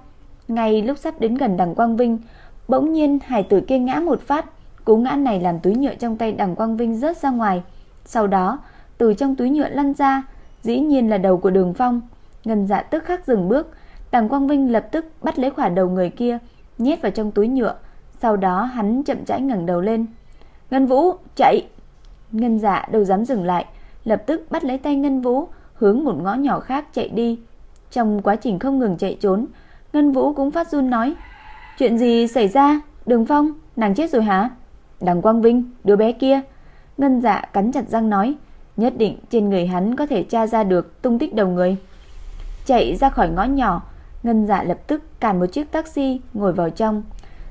Ngay lúc sắp đến gần đằng Quang Vinh, bỗng nhiên hải tử kia ngã một phát, cú ngã này làm túi nhựa trong tay đằng Quang Vinh rớt ra ngoài. Sau đó, từ trong túi nhựa lăn ra, dĩ nhiên là đầu của Đường Phong. Ngân Dạ tức khắc dừng bước, đằng Quang Vinh lập tức bắt lấy quả đầu người kia, nhét vào trong túi nhựa. Sau đó hắn chậm rãi ngẩng đầu lên. "Ngân Vũ, chạy!" Ngân Dạ đâu dám dừng lại, lập tức bắt lấy tay Ngân Vũ, hướng một ngõ nhỏ khác chạy đi. Trong quá trình không ngừng chạy trốn, Ngân Vũ cũng phát run nói: "Chuyện gì xảy ra? Đường Phong, nàng chết rồi hả?" Đằng Quang Vinh, đứa bé kia. Ngân Dạ cắn chặt răng nói: "Nhất định trên người hắn có thể tra ra được tung tích đầu người." Chạy ra khỏi ngõ nhỏ, Ngân Dạ lập tức cản một chiếc taxi ngồi vào trong.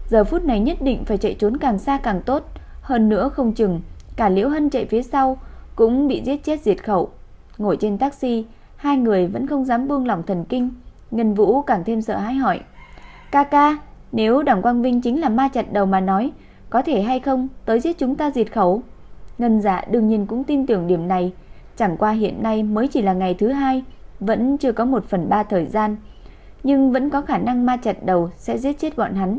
Giờ phút này nhất định phải chạy trốn càng xa càng tốt, hơn nữa không chừng cả Liễu Hân chạy phía sau cũng bị giết chết diệt khẩu. Ngồi trên taxi, hai người vẫn không dám buông lỏng thần kinh. Ngân Vũ càng thêm sợ hãi hỏi: "Ca ca, nếu Đảng Quang Vinh chính là ma chặt đầu mà nói, có thể hay không tới giết chúng ta diệt khẩu?" Ngân Dạ đương nhiên cũng tin tưởng điểm này, chẳng qua hiện nay mới chỉ là ngày thứ hai, vẫn chưa có một phần ba thời gian, nhưng vẫn có khả năng ma chặt đầu sẽ giết chết bọn hắn.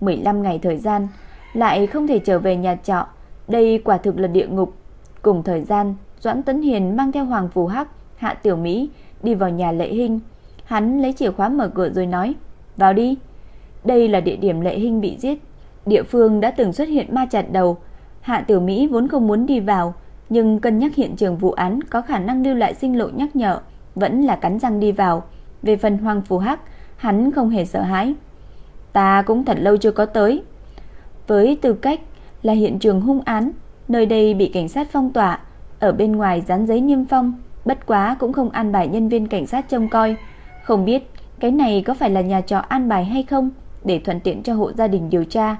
15 ngày thời gian, lại không thể trở về nhà trọ, đây quả thực là địa ngục. Cùng thời gian, Doãn Tấn Hiền mang theo Hoàng Phù Hắc, Hạ Tiểu Mỹ đi vào nhà Lệ Hinh. Hắn lấy chìa khóa mở cửa rồi nói: "Vào đi." Đây là địa điểm Lệ Hinh bị giết, địa phương đã từng xuất hiện ma chặt đầu. Hạ Tiểu Mỹ vốn không muốn đi vào, nhưng cân nhắc hiện trường vụ án có khả năng lưu lại sinh lộ nhắc nhở, vẫn là cắn răng đi vào. Về phần Hoàng Phù Hắc, hắn không hề sợ hãi. Ta cũng thật lâu chưa có tới. Với tư cách là hiện trường hung án, nơi đây bị cảnh sát phong tỏa, ở bên ngoài dán giấy niêm phong, bất quá cũng không an bài nhân viên cảnh sát trông coi. Không biết cái này có phải là nhà trọ an bài hay không để thuận tiện cho hộ gia đình điều tra.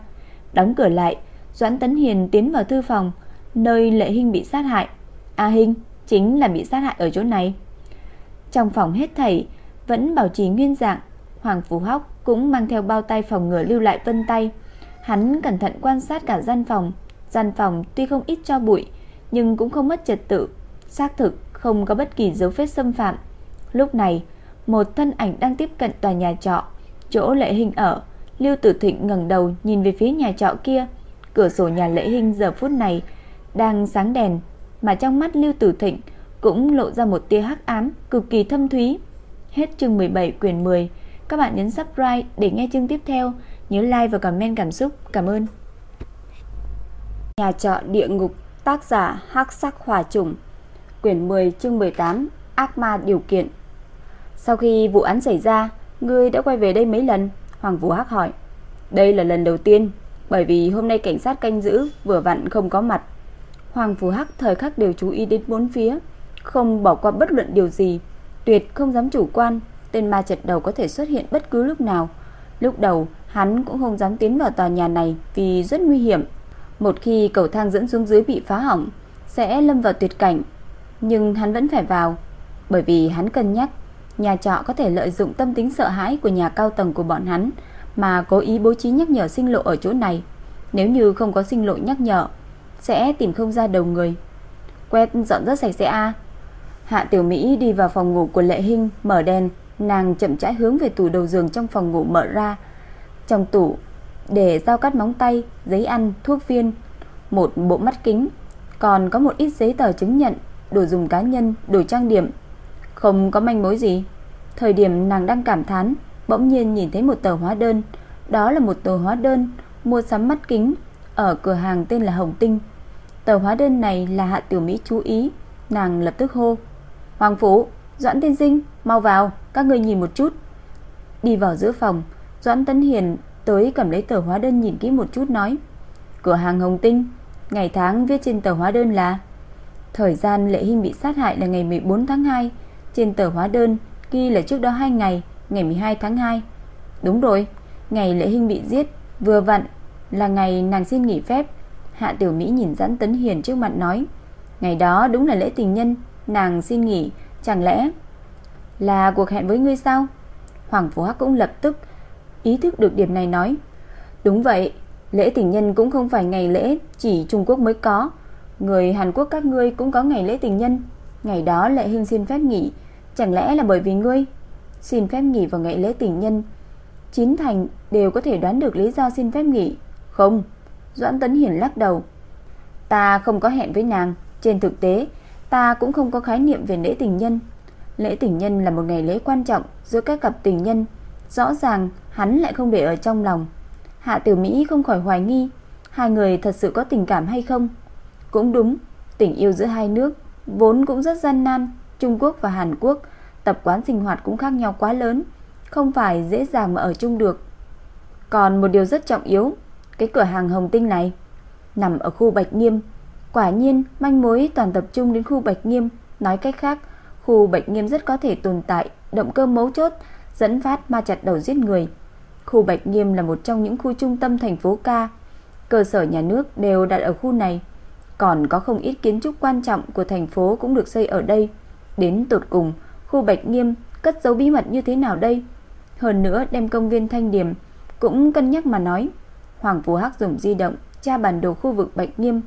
Đóng cửa lại, Doãn Tấn Hiền tiến vào thư phòng, nơi Lệ Hinh bị sát hại. A Hinh chính là bị sát hại ở chỗ này. Trong phòng hết thảy vẫn bảo trì nguyên dạng, Hoàng Phú Hóc cũng mang theo bao tay phòng ngừa lưu lại vân tay. Hắn cẩn thận quan sát cả gian phòng, gian phòng tuy không ít cho bụi, nhưng cũng không mất trật tự, xác thực không có bất kỳ dấu vết xâm phạm. Lúc này, một thân ảnh đang tiếp cận tòa nhà trọ, chỗ Lệ hình ở. Lưu Tử Thịnh ngẩng đầu nhìn về phía nhà trọ kia, cửa sổ nhà Lệ hình giờ phút này đang sáng đèn, mà trong mắt Lưu Tử Thịnh cũng lộ ra một tia hắc ám cực kỳ thâm thúy. Hết chương 17 quyển 10. Các bạn nhấn subscribe để nghe chương tiếp theo. Nhớ like và comment cảm xúc. Cảm ơn. Nhà trọ địa ngục, tác giả Hắc Sắc Hỏa Trùng, quyển 10 chương 18, ác ma điều kiện. Sau khi vụ án xảy ra, ngươi đã quay về đây mấy lần? Hoàng Vũ Hắc hỏi. Đây là lần đầu tiên, bởi vì hôm nay cảnh sát canh giữ vừa vặn không có mặt. Hoàng Vũ Hắc thời khắc đều chú ý đến bốn phía, không bỏ qua bất luận điều gì, tuyệt không dám chủ quan, tên ma chật đầu có thể xuất hiện bất cứ lúc nào. Lúc đầu, hắn cũng không dám tiến vào tòa nhà này vì rất nguy hiểm. Một khi cầu thang dẫn xuống dưới bị phá hỏng, sẽ lâm vào tuyệt cảnh. Nhưng hắn vẫn phải vào, bởi vì hắn cân nhắc nhà trọ có thể lợi dụng tâm tính sợ hãi của nhà cao tầng của bọn hắn mà cố ý bố trí nhắc nhở sinh lộ ở chỗ này. Nếu như không có sinh lộ nhắc nhở, sẽ tìm không ra đầu người. Quét dọn rất sạch sẽ a. Hạ Tiểu Mỹ đi vào phòng ngủ của Lệ Hinh, mở đèn, nàng chậm rãi hướng về tủ đầu giường trong phòng ngủ mở ra. Trong tủ để dao cắt móng tay, giấy ăn, thuốc viên, một bộ mắt kính, còn có một ít giấy tờ chứng nhận, đồ dùng cá nhân, đồ trang điểm. Không có manh mối gì. Thời điểm nàng đang cảm thán, bỗng nhiên nhìn thấy một tờ hóa đơn, đó là một tờ hóa đơn mua sắm mắt kính ở cửa hàng tên là Hồng Tinh. Tờ hóa đơn này là Hạ Tiểu Mỹ chú ý, nàng lập tức hô: "Hoàng phủ, Doãn Tiên Dinh, mau vào, các ngươi nhìn một chút." Đi vào giữa phòng, Doãn Tấn Hiền tới cầm lấy tờ hóa đơn nhìn kỹ một chút nói: "Cửa hàng Hồng Tinh, ngày tháng viết trên tờ hóa đơn là thời gian Lệ Hinh bị sát hại là ngày 14 tháng 2, trên tờ hóa đơn ghi là trước đó 2 ngày, ngày 12 tháng 2." Đúng rồi, ngày Lệ Hinh bị giết vừa vặn là ngày nàng xin nghỉ phép. Hạ Tiểu Mỹ nhìn Doãn Tấn Hiền trước mặt nói: "Ngày đó đúng là lễ tình nhân, nàng xin nghỉ, chẳng lẽ là cuộc hẹn với ngươi sao?" Hoàng Phú Hắc cũng lập tức ý thức được điểm này nói: "Đúng vậy, lễ tình nhân cũng không phải ngày lễ chỉ Trung Quốc mới có, người Hàn Quốc các ngươi cũng có ngày lễ tình nhân. Ngày đó Lệ hình xin phép nghỉ, chẳng lẽ là bởi vì ngươi xin phép nghỉ vào ngày lễ tình nhân?" Chín thành đều có thể đoán được lý do xin phép nghỉ. Không, Doãn Tấn Hiển lắc đầu. Ta không có hẹn với nàng, trên thực tế ta cũng không có khái niệm về lễ tình nhân. Lễ tình nhân là một ngày lễ quan trọng giữa các cặp tình nhân, rõ ràng hắn lại không để ở trong lòng. Hạ Tử Mỹ không khỏi hoài nghi, hai người thật sự có tình cảm hay không? Cũng đúng, tình yêu giữa hai nước vốn cũng rất gian nan, Trung Quốc và Hàn Quốc tập quán sinh hoạt cũng khác nhau quá lớn, không phải dễ dàng mà ở chung được. Còn một điều rất trọng yếu, cái cửa hàng Hồng Tinh này nằm ở khu Bạch Nghiêm, quả nhiên manh mối toàn tập trung đến khu Bạch Nghiêm, nói cách khác, khu Bạch Nghiêm rất có thể tồn tại động cơ mấu chốt dẫn phát ma chặt đầu giết người. Khu Bạch Nghiêm là một trong những khu trung tâm thành phố ca, cơ sở nhà nước đều đặt ở khu này, còn có không ít kiến trúc quan trọng của thành phố cũng được xây ở đây. Đến tột cùng, khu Bạch Nghiêm cất giấu bí mật như thế nào đây? Hơn nữa đem công viên Thanh Điểm cũng cân nhắc mà nói. Hoàng Phú Hắc dùng di động tra bản đồ khu vực Bạch Nghiêm,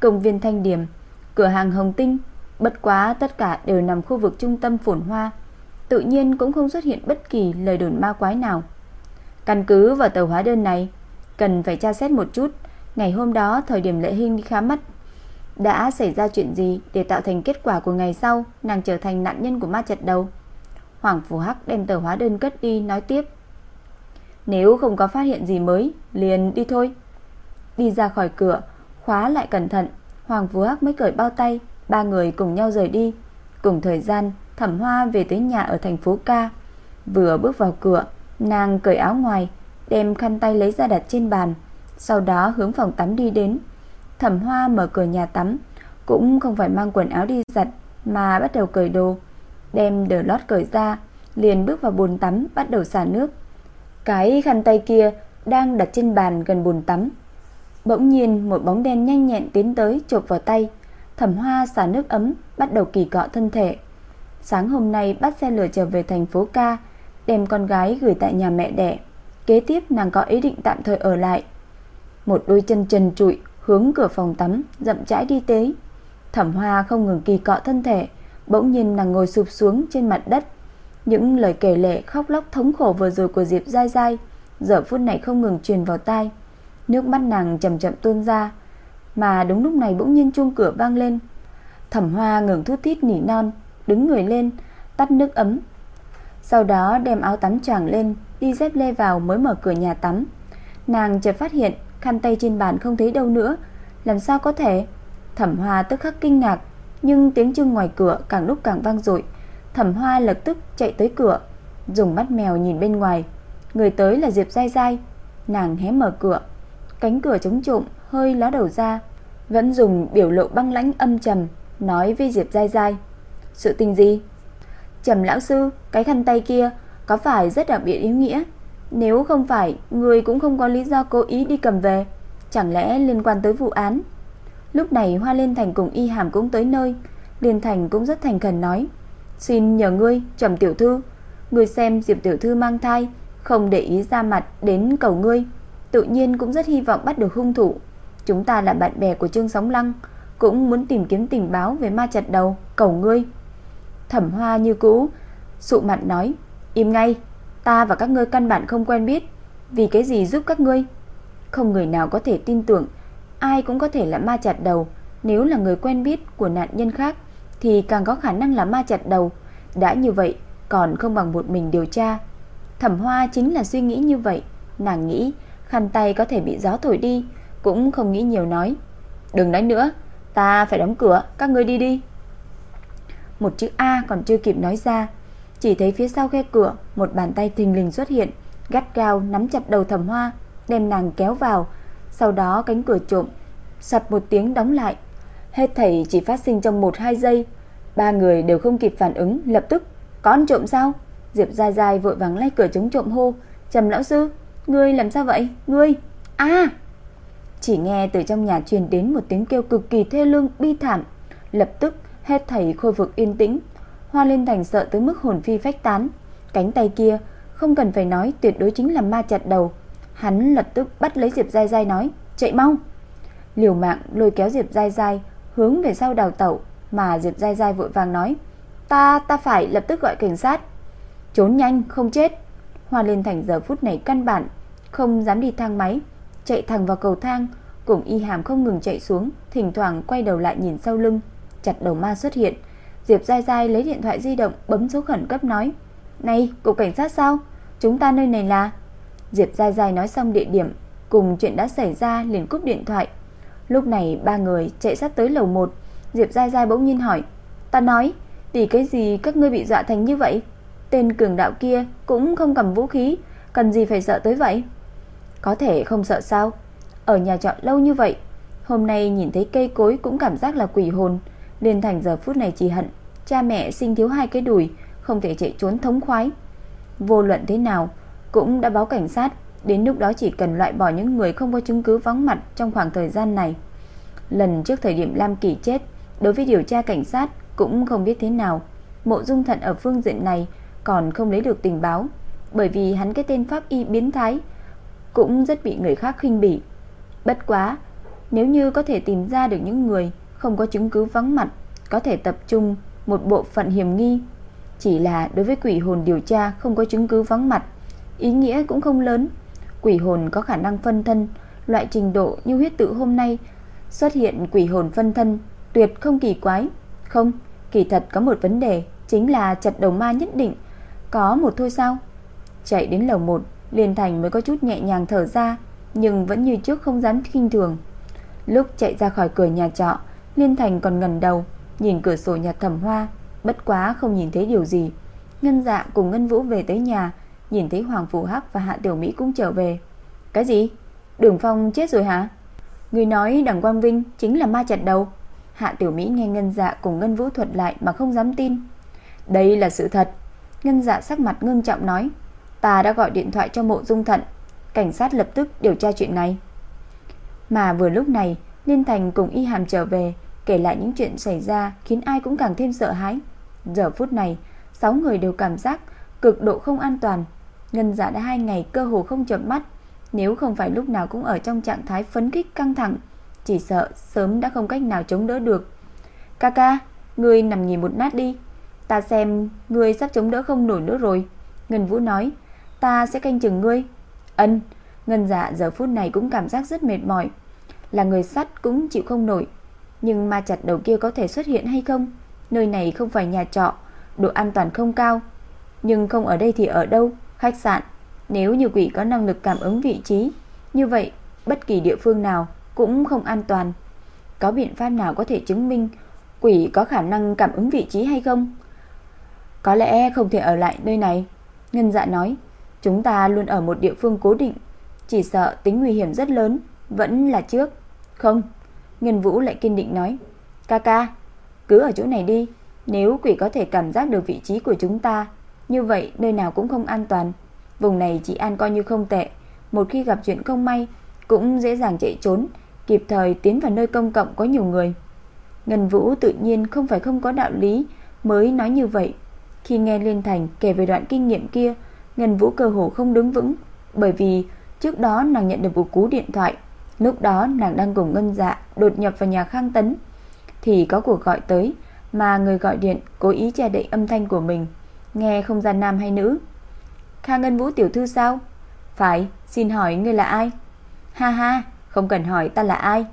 công viên Thanh Điểm, cửa hàng Hồng Tinh, bất quá tất cả đều nằm khu vực trung tâm phồn hoa, tự nhiên cũng không xuất hiện bất kỳ lời đồn ma quái nào. Căn cứ vào tờ hóa đơn này, cần phải tra xét một chút, ngày hôm đó thời điểm Lệ Hinh đi khám mắt đã xảy ra chuyện gì để tạo thành kết quả của ngày sau nàng trở thành nạn nhân của ma chật đầu. Hoàng Phù Hắc đem tờ hóa đơn cất đi nói tiếp. Nếu không có phát hiện gì mới, liền đi thôi. Đi ra khỏi cửa, khóa lại cẩn thận, Hoàng phù Hắc mới cởi bao tay, ba người cùng nhau rời đi. Cùng thời gian, Thẩm Hoa về tới nhà ở thành phố Ca. Vừa bước vào cửa, nàng cởi áo ngoài, đem khăn tay lấy ra đặt trên bàn, sau đó hướng phòng tắm đi đến. Thẩm Hoa mở cửa nhà tắm, cũng không phải mang quần áo đi giặt mà bắt đầu cởi đồ, đem đờ lót cởi ra, liền bước vào bồn tắm bắt đầu xả nước. Cái khăn tay kia đang đặt trên bàn gần bồn tắm. Bỗng nhiên một bóng đen nhanh nhẹn tiến tới chộp vào tay. Thẩm Hoa xả nước ấm, bắt đầu kỳ cọ thân thể. Sáng hôm nay bắt xe lửa trở về thành phố Ca, đem con gái gửi tại nhà mẹ đẻ. Kế tiếp nàng có ý định tạm thời ở lại. Một đôi chân trần trụi hướng cửa phòng tắm, dậm rãi đi tới. Thẩm Hoa không ngừng kỳ cọ thân thể, bỗng nhiên nàng ngồi sụp xuống trên mặt đất, những lời kể lệ khóc lóc thống khổ vừa rồi của Diệp Giai Giai giờ phút này không ngừng truyền vào tai. Nước mắt nàng chậm chậm tuôn ra, mà đúng lúc này bỗng nhiên chuông cửa vang lên. Thẩm Hoa ngừng thút thít nỉ non, đứng người lên, tắt nước ấm. Sau đó đem áo tắm choàng lên, đi dép lê vào mới mở cửa nhà tắm. Nàng chợt phát hiện khăn tay trên bàn không thấy đâu nữa, làm sao có thể? Thẩm Hoa tức khắc kinh ngạc, nhưng tiếng chuông ngoài cửa càng lúc càng vang dội. Thẩm Hoa lập tức chạy tới cửa, dùng mắt mèo nhìn bên ngoài. Người tới là Diệp Giai Giai. Nàng hé mở cửa, cánh cửa chống trộm hơi ló đầu ra, vẫn dùng biểu lộ băng lãnh âm trầm nói với Diệp Giai Giai. "Sự tình gì?" "Trầm lão sư, cái khăn tay kia có phải rất đặc biệt ý nghĩa? Nếu không phải, người cũng không có lý do cố ý đi cầm về, chẳng lẽ liên quan tới vụ án?" Lúc này Hoa Liên Thành cùng Y Hàm cũng tới nơi, Liên Thành cũng rất thành khẩn nói: Xin nhờ ngươi, Trầm tiểu thư, ngươi xem Diệp tiểu thư mang thai, không để ý ra mặt đến cầu ngươi, tự nhiên cũng rất hy vọng bắt được hung thủ. Chúng ta là bạn bè của Trương Sóng Lăng, cũng muốn tìm kiếm tình báo về ma chặt đầu, cầu ngươi. Thẩm Hoa như cũ, sụ mặt nói, im ngay, ta và các ngươi căn bản không quen biết, vì cái gì giúp các ngươi? Không người nào có thể tin tưởng, ai cũng có thể là ma chặt đầu, nếu là người quen biết của nạn nhân khác thì càng có khả năng là ma chặt đầu. Đã như vậy, còn không bằng một mình điều tra. Thẩm Hoa chính là suy nghĩ như vậy, nàng nghĩ khăn tay có thể bị gió thổi đi, cũng không nghĩ nhiều nói. Đừng nói nữa, ta phải đóng cửa, các ngươi đi đi. Một chữ A còn chưa kịp nói ra, chỉ thấy phía sau khe cửa một bàn tay thình lình xuất hiện, gắt gao nắm chặt đầu Thẩm Hoa, đem nàng kéo vào. Sau đó cánh cửa trộm sập một tiếng đóng lại. Hết thảy chỉ phát sinh trong 1-2 giây. Ba người đều không kịp phản ứng, lập tức có ăn trộm sao? Diệp dai dai vội vàng lay cửa chống trộm hô, "Trầm lão sư, ngươi làm sao vậy? Ngươi?" "A!" Chỉ nghe từ trong nhà truyền đến một tiếng kêu cực kỳ thê lương bi thảm, lập tức hết thảy khôi vực yên tĩnh. Hoa Liên Thành sợ tới mức hồn phi phách tán, cánh tay kia không cần phải nói tuyệt đối chính là ma chặt đầu. Hắn lập tức bắt lấy Diệp Giai Giai nói, "Chạy mau!" Liều mạng lôi kéo Diệp Giai Giai hướng về sau đào tẩu, mà Diệp Giai Giai vội vàng nói, "Ta ta phải lập tức gọi cảnh sát." Trốn nhanh không chết. Hoa Liên Thành giờ phút này căn bản không dám đi thang máy, chạy thẳng vào cầu thang, cùng Y Hàm không ngừng chạy xuống, thỉnh thoảng quay đầu lại nhìn sau lưng, chặt đầu ma xuất hiện. Diệp Giai Giai lấy điện thoại di động bấm số khẩn cấp nói, "Này, cục cảnh sát sao? Chúng ta nơi này là..." Diệp Giai Giai nói xong địa điểm cùng chuyện đã xảy ra liền cúp điện thoại. Lúc này ba người chạy sắp tới lầu 1, Diệp Giai Giai bỗng nhiên hỏi, "Ta nói, vì cái gì các ngươi bị dọa thành như vậy?" Tên cường đạo kia cũng không cầm vũ khí, cần gì phải sợ tới vậy? Có thể không sợ sao? Ở nhà trọ lâu như vậy, hôm nay nhìn thấy cây cối cũng cảm giác là quỷ hồn, Liên Thành giờ phút này chỉ hận cha mẹ sinh thiếu hai cái đùi, không thể chạy trốn thống khoái. Vô luận thế nào cũng đã báo cảnh sát, đến lúc đó chỉ cần loại bỏ những người không có chứng cứ vắng mặt trong khoảng thời gian này. Lần trước thời điểm Lam Kỳ chết, đối với điều tra cảnh sát cũng không biết thế nào. Mộ Dung Thận ở phương diện này còn không lấy được tình báo, bởi vì hắn cái tên pháp y biến thái cũng rất bị người khác khinh bỉ. Bất quá, nếu như có thể tìm ra được những người không có chứng cứ vắng mặt, có thể tập trung một bộ phận hiểm nghi. Chỉ là đối với quỷ hồn điều tra không có chứng cứ vắng mặt, ý nghĩa cũng không lớn. Quỷ hồn có khả năng phân thân, loại trình độ như huyết tự hôm nay xuất hiện quỷ hồn phân thân, tuyệt không kỳ quái. Không, kỳ thật có một vấn đề, chính là chặt đầu ma nhất định có một thôi sao? Chạy đến lầu 1, Liên Thành mới có chút nhẹ nhàng thở ra, nhưng vẫn như trước không dám khinh thường. Lúc chạy ra khỏi cửa nhà trọ, Liên Thành còn ngẩn đầu, nhìn cửa sổ nhà Thẩm Hoa, bất quá không nhìn thấy điều gì. Ngân Dạ cùng Ngân Vũ về tới nhà, nhìn thấy Hoàng Phủ Hắc và Hạ Tiểu Mỹ cũng trở về. Cái gì? Đường Phong chết rồi hả? Người nói Đằng Quang Vinh chính là ma chặt đầu. Hạ Tiểu Mỹ nghe Ngân Dạ cùng Ngân Vũ thuật lại mà không dám tin. Đây là sự thật. Ngân Dạ sắc mặt ngưng trọng nói, ta đã gọi điện thoại cho Mộ Dung Thận, cảnh sát lập tức điều tra chuyện này. Mà vừa lúc này, Liên Thành cùng Y Hàm trở về, kể lại những chuyện xảy ra khiến ai cũng càng thêm sợ hãi. Giờ phút này, sáu người đều cảm giác cực độ không an toàn. Ngân Dạ đã hai ngày cơ hồ không chợp mắt, nếu không phải lúc nào cũng ở trong trạng thái phấn khích căng thẳng, chỉ sợ sớm đã không cách nào chống đỡ được. Kaka, ngươi nằm nghỉ một nát đi, Ta xem ngươi sắp chống đỡ không nổi nữa rồi Ngân Vũ nói Ta sẽ canh chừng ngươi Ân Ngân dạ giờ phút này cũng cảm giác rất mệt mỏi là người sắt cũng chịu không nổi. Nhưng ma chặt đầu kia có thể xuất hiện hay không? Nơi này không phải nhà trọ, Độ an toàn không cao. Nhưng không ở đây thì ở đâu? Khách sạn. Nếu như quỷ có năng lực cảm ứng vị trí, Như vậy bất kỳ địa phương nào Cũng không an toàn. Có biện pháp nào có thể chứng minh Quỷ có khả năng cảm ứng vị trí hay không? Có lẽ không thể ở lại nơi này, Ngân dạ nói. Chúng ta luôn ở một địa phương cố định, Chỉ sợ tính nguy hiểm rất lớn Vẫn là trước. Không Ngân Vũ lại kiên định nói Ca ca Cứ ở chỗ này đi Nếu quỷ có thể cảm giác được vị trí của chúng ta Như vậy nơi nào cũng không an toàn. Vùng này chỉ an coi như không tệ Một khi gặp chuyện không may Cũng dễ dàng chạy trốn Kịp thời tiến vào nơi công cộng có nhiều người. Ngân Vũ tự nhiên không phải không có đạo lý Mới nói như vậy. Khi nghe Liên Thành kể về đoạn kinh nghiệm kia, Ngân Vũ cơ hồ không đứng vững, bởi vì trước đó nàng nhận được một cú điện thoại, Lúc đó nàng đang cùng Ngân Dạ đột nhập vào nhà Khang Tấn thì có cuộc gọi tới mà người gọi điện cố ý che đậy âm thanh của mình, nghe không ra nam hay nữ. Khang Ngân Vũ tiểu thư sao? Phải, xin hỏi ngươi là ai? Ha ha, không cần hỏi ta là ai,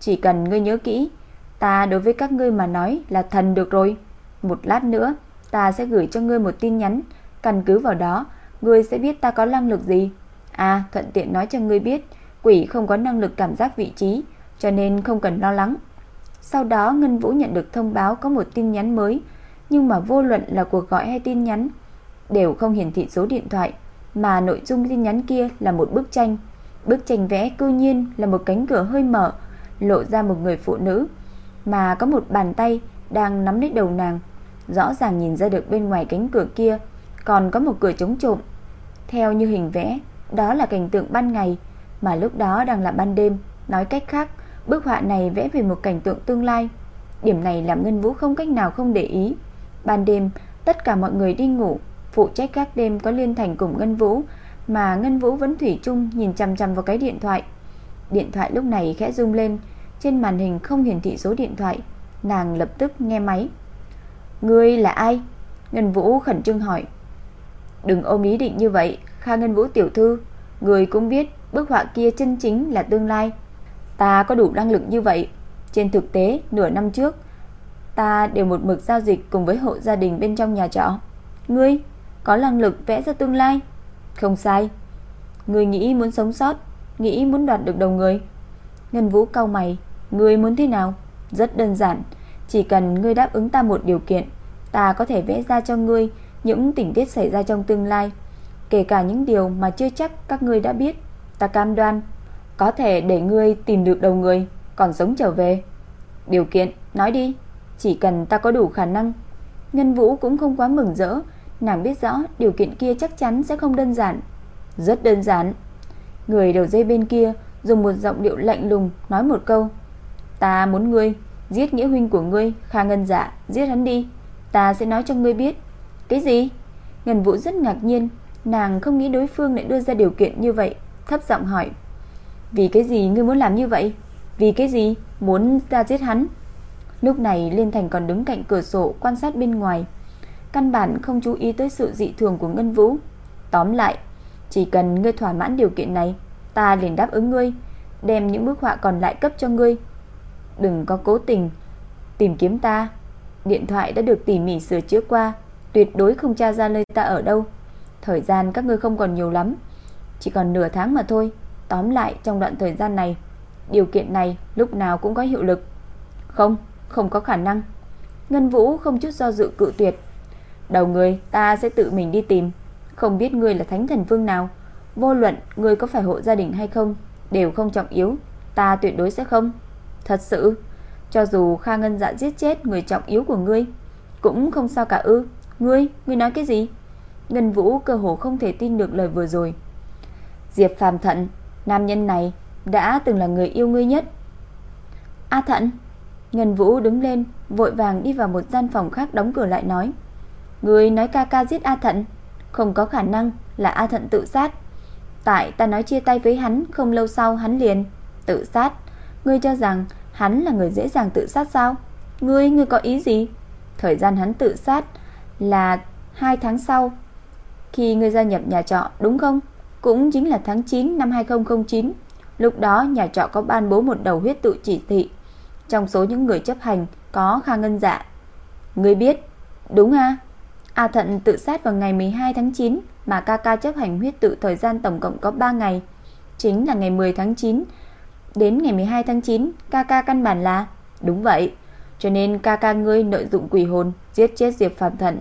chỉ cần ngươi nhớ kỹ, ta đối với các ngươi mà nói là thần được rồi. Một lát nữa, ta sẽ gửi cho ngươi một tin nhắn, căn cứ vào đó, ngươi sẽ biết ta có năng lực gì. À, thuận tiện nói cho ngươi biết, quỷ không có năng lực cảm giác vị trí, cho nên không cần lo lắng. Sau đó Ngân Vũ nhận được thông báo có một tin nhắn mới, nhưng mà vô luận là cuộc gọi hay tin nhắn đều không hiển thị số điện thoại, mà nội dung tin nhắn kia là một bức tranh. Bức tranh vẽ cư nhiên là một cánh cửa hơi mở, lộ ra một người phụ nữ, mà có một bàn tay đang nắm lấy đầu nàng. Rõ ràng nhìn ra được bên ngoài cánh cửa kia còn có một cửa chống trộm. Theo như hình vẽ, đó là cảnh tượng ban ngày, mà lúc đó đang là ban đêm. Nói cách khác, bức họa này vẽ về một cảnh tượng tương lai. Điểm này làm Ngân Vũ không cách nào không để ý. Ban đêm, tất cả mọi người đi ngủ, phụ trách các đêm có liên thành cùng Ngân Vũ, mà Ngân Vũ vẫn thủy chung nhìn chằm chằm vào cái điện thoại. Điện thoại lúc này khẽ rung lên, trên màn hình không hiển thị số điện thoại, nàng lập tức nghe máy. "Ngươi là ai?" Ngân Vũ khẩn trương hỏi. "Đừng ôm ý định như vậy, Kha Ngân Vũ tiểu thư, người cũng biết bức họa kia chân chính là tương lai. Ta có đủ năng lực như vậy. Trên thực tế, nửa năm trước, ta đều một mực giao dịch cùng với hộ gia đình bên trong nhà trọ. Ngươi có năng lực vẽ ra tương lai?" "Không sai. Ngươi nghĩ muốn sống sót, nghĩ muốn đoạt được đầu người." Ngân Vũ cau mày, "Ngươi muốn thế nào?" "Rất đơn giản, chỉ cần ngươi đáp ứng ta một điều kiện, ta có thể vẽ ra cho ngươi những tình tiết xảy ra trong tương lai, kể cả những điều mà chưa chắc các ngươi đã biết, ta cam đoan có thể để ngươi tìm được đầu người còn sống trở về." "Điều kiện, nói đi, chỉ cần ta có đủ khả năng." Ngân Vũ cũng không quá mừng rỡ, nàng biết rõ điều kiện kia chắc chắn sẽ không đơn giản. "Rất đơn giản." Người đầu dây bên kia dùng một giọng điệu lạnh lùng nói một câu. "Ta muốn ngươi giết nghĩa huynh của ngươi, Kha Ngân Dạ, giết hắn đi, ta sẽ nói cho ngươi biết." "Cái gì?" Ngân Vũ rất ngạc nhiên, nàng không nghĩ đối phương lại đưa ra điều kiện như vậy, thấp giọng hỏi. "Vì cái gì ngươi muốn làm như vậy? Vì cái gì muốn ta giết hắn?" Lúc này Liên Thành còn đứng cạnh cửa sổ quan sát bên ngoài, căn bản không chú ý tới sự dị thường của Ngân Vũ. Tóm lại, chỉ cần ngươi thỏa mãn điều kiện này, ta liền đáp ứng ngươi, đem những bức họa còn lại cấp cho ngươi. Đừng có cố tình tìm kiếm ta. Điện thoại đã được tỉ mỉ sửa chữa qua, tuyệt đối không tra ra nơi ta ở đâu. Thời gian các ngươi không còn nhiều lắm, chỉ còn nửa tháng mà thôi. Tóm lại trong đoạn thời gian này, điều kiện này lúc nào cũng có hiệu lực. Không, không có khả năng. Ngân Vũ không chút do dự cự tuyệt. Đầu người ta sẽ tự mình đi tìm, không biết ngươi là thánh thần vương nào, vô luận ngươi có phải hộ gia đình hay không đều không trọng yếu, ta tuyệt đối sẽ không. Thật sự, cho dù Kha Ngân Dạ giết chết người trọng yếu của ngươi, cũng không sao cả ư? Ngươi, ngươi nói cái gì? Ngân Vũ cơ hồ không thể tin được lời vừa rồi. Diệp Phàm Thận, nam nhân này đã từng là người yêu ngươi nhất. A Thận, Ngân Vũ đứng lên, vội vàng đi vào một gian phòng khác đóng cửa lại nói: "Ngươi nói ca ca giết A Thận, không có khả năng là A Thận tự sát. Tại ta nói chia tay với hắn, không lâu sau hắn liền tự sát. Ngươi cho rằng hắn là người dễ dàng tự sát sao? Ngươi, ngươi có ý gì? Thời gian hắn tự sát là 2 tháng sau, khi ngươi gia nhập nhà trọ đúng không? Cũng chính là tháng 9 năm 2009. Lúc đó nhà trọ có ban bố một đầu huyết tự chỉ thị. Trong số những người chấp hành có Kha Ngân Dạ. Ngươi biết, đúng à? A Thận tự sát vào ngày 12 tháng 9 mà ca ca chấp hành huyết tự thời gian tổng cộng có 3 ngày, chính là ngày 10 tháng 9 đến ngày 12 tháng 9, ca ca căn bản là đúng vậy. Cho nên ca ca ngươi lợi dụng quỷ hồn giết chết Diệp Phạm Thận.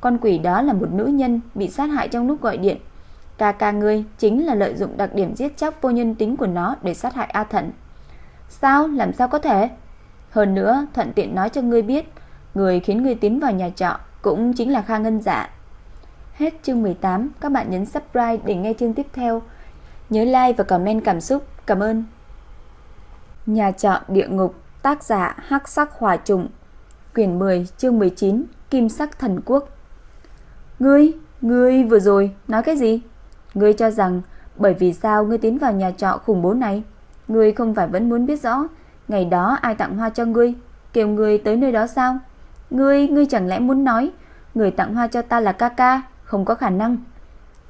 Con quỷ đó là một nữ nhân bị sát hại trong lúc gọi điện. Ca ca ngươi chính là lợi dụng đặc điểm giết chóc vô nhân tính của nó để sát hại A Thận. Sao? Làm sao có thể? Hơn nữa, thuận tiện nói cho ngươi biết, người khiến ngươi tiến vào nhà trọ cũng chính là Kha Ngân Dạ. Hết chương 18, các bạn nhấn subscribe để nghe chương tiếp theo. Nhớ like và comment cảm xúc. Cảm ơn. Nhà trọ địa ngục, tác giả Hắc Sắc Hỏa Trùng, quyển 10, chương 19, Kim Sắc Thần Quốc. Ngươi, ngươi vừa rồi nói cái gì? Ngươi cho rằng bởi vì sao ngươi tiến vào nhà trọ khủng bố này? Ngươi không phải vẫn muốn biết rõ Ngày đó ai tặng hoa cho ngươi Kêu ngươi tới nơi đó sao Ngươi, ngươi chẳng lẽ muốn nói Người tặng hoa cho ta là ca ca Không có khả năng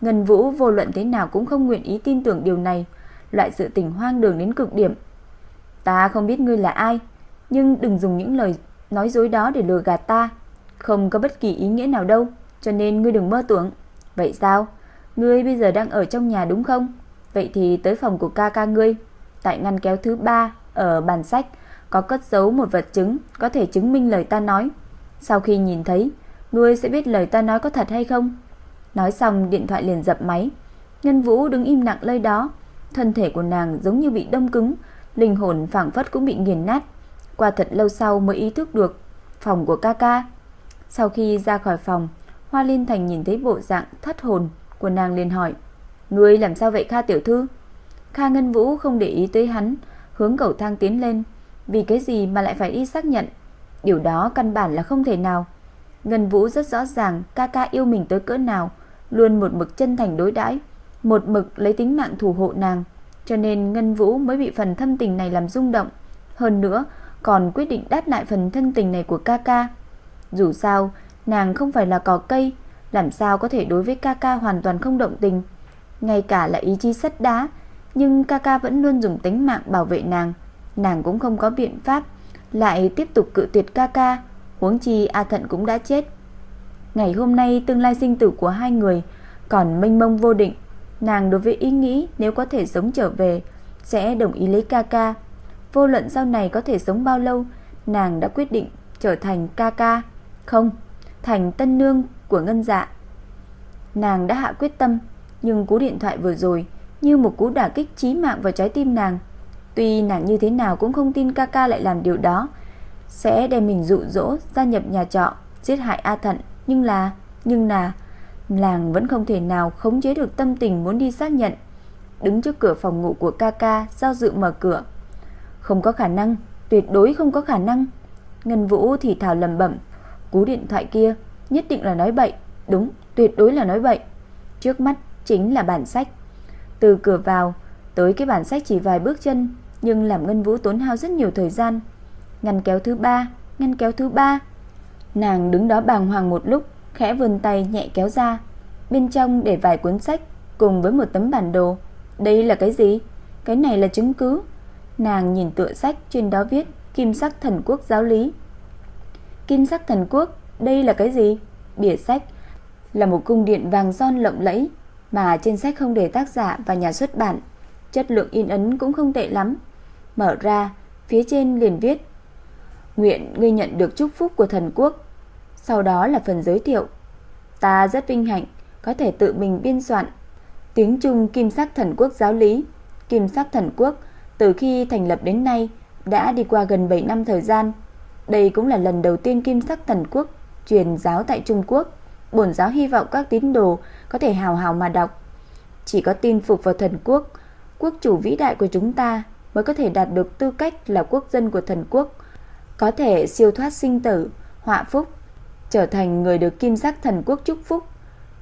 Ngân Vũ vô luận thế nào cũng không nguyện ý tin tưởng điều này Loại sự tình hoang đường đến cực điểm Ta không biết ngươi là ai Nhưng đừng dùng những lời nói dối đó để lừa gạt ta Không có bất kỳ ý nghĩa nào đâu Cho nên ngươi đừng mơ tưởng Vậy sao? Ngươi bây giờ đang ở trong nhà đúng không? Vậy thì tới phòng của ca ca ngươi. Tại ngăn kéo thứ ba Ở bàn sách, Có cất giấu một vật chứng Có thể chứng minh lời ta nói. Sau khi nhìn thấy, Ngươi sẽ biết lời ta nói có thật hay không? Nói xong, điện thoại liền dập máy. Ngân Vũ đứng im lặng nơi đó. Thân thể của nàng giống như bị đông cứng, Linh hồn phảng phất cũng bị nghiền nát. Qua thật lâu sau mới ý thức được, Phòng của ca ca. Sau khi ra khỏi phòng, Hoa Liên Thành nhìn thấy bộ dạng thất hồn của nàng liền hỏi, Ngươi làm sao vậy Kha tiểu thư? Kha Ngân Vũ không để ý tới hắn, Hướng cầu thang tiến lên. Vì cái gì mà lại phải đi xác nhận? Điều đó căn bản là không thể nào. Ngân Vũ rất rõ ràng ca ca yêu mình tới cỡ nào, Luôn một mực chân thành đối đãi, Một mực lấy tính mạng thủ hộ nàng. Cho nên Ngân Vũ mới bị phần thâm tình này làm rung động. Hơn nữa, còn quyết định đáp lại phần thân tình này của ca ca. Dù sao, nàng không phải là cỏ cây làm sao có thể đối với ca ca hoàn toàn không động tình? Ngay cả là ý chí sắt đá, Nhưng ca ca vẫn luôn dùng tính mạng bảo vệ nàng. Nàng cũng không có biện pháp, Lại tiếp tục cự tuyệt ca ca, Huống chi A Thận cũng đã chết. Ngày hôm nay tương lai sinh tử của hai người Còn mênh mông vô định. Nàng đối với ý nghĩ nếu có thể sống trở về, Sẽ đồng ý lấy ca ca. Vô luận sau này có thể sống bao lâu, Nàng đã quyết định trở thành ca ca. Không, Thành tân nương của ngân dạ. Nàng đã hạ quyết tâm, Nhưng cú điện thoại vừa rồi Như một cú đả kích chí mạng vào trái tim nàng. Tuy nàng như thế nào cũng không tin ca ca lại làm điều đó. Sẽ đem mình dụ dỗ, gia nhập nhà trọ, Giết hại A Thận, Nhưng là Nhưng là, Nàng vẫn không thể nào khống chế được tâm tình muốn đi xác nhận, Đứng trước cửa phòng ngủ của ca ca Giao dự mở cửa. Không có khả năng, Tuyệt đối không có khả năng. Ngân Vũ thì thào lầm bẩm, Cú điện thoại kia nhất định là nói bậy. Đúng, tuyệt đối là nói bậy. Trước mắt chính là bản sách. Từ cửa vào, tới cái bản sách chỉ vài bước chân, Nhưng làm Ngân Vũ tốn hao rất nhiều thời gian. Ngăn kéo thứ ba, Ngăn kéo thứ ba. Nàng đứng đó bàng hoàng một lúc, Khẽ vươn tay nhẹ kéo ra. Bên trong để vài cuốn sách Cùng với một tấm bản đồ. Đây là cái gì? Cái này là chứng cứ. Nàng nhìn tựa sách trên đó viết Kim sắc thần quốc giáo lý. Kim sắc thần quốc đây là cái gì? Bìa sách Là một cung điện vàng son lộng lẫy Mà trên sách không để tác giả và nhà xuất bản. Chất lượng in ấn cũng không tệ lắm. Mở ra, Phía trên liền viết, Nguyện ngươi nhận được chúc phúc của thần quốc. Sau đó là phần giới thiệu, Ta rất vinh hạnh Có thể tự mình biên soạn Tiếng Trung Kim sắc thần quốc giáo lý. Kim sắc thần quốc Từ khi thành lập đến nay Đã đi qua gần 7 năm thời gian. Đây cũng là lần đầu tiên Kim sắc thần quốc Truyền giáo tại Trung Quốc. Bổn giáo hy vọng các tín đồ Có thể hào hào mà đọc. Chỉ có tin phục vào thần quốc Quốc chủ vĩ đại của chúng ta Mới có thể đạt được tư cách là quốc dân của thần quốc, Có thể siêu thoát sinh tử, Họa phúc, Trở thành người được kim sắc thần quốc chúc phúc.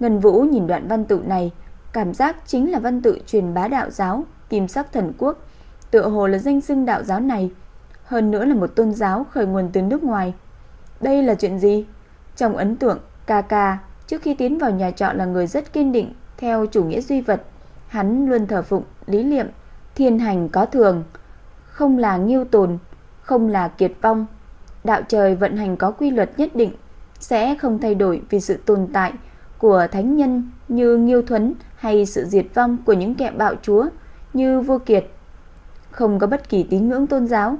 Ngân Vũ nhìn đoạn văn tự này, Cảm giác chính là văn tự truyền bá đạo giáo, Kim sắc thần quốc. Tựa hồ là danh xưng đạo giáo này, Hơn nữa là một tôn giáo khởi nguồn từ nước ngoài. Đây là chuyện gì? Trong ấn tượng, ca ca trước khi tiến vào nhà trọ là người rất kiên định theo chủ nghĩa duy vật. Hắn luôn thờ phụng lý niệm thiên hành có thường, không là nghiêu tồn, không là kiệt vong. Đạo trời vận hành có quy luật nhất định, sẽ không thay đổi vì sự tồn tại của thánh nhân như Nghiêu Thuấn hay sự diệt vong của những kẻ bạo chúa như Vô Kiệt. Không có bất kỳ tín ngưỡng tôn giáo,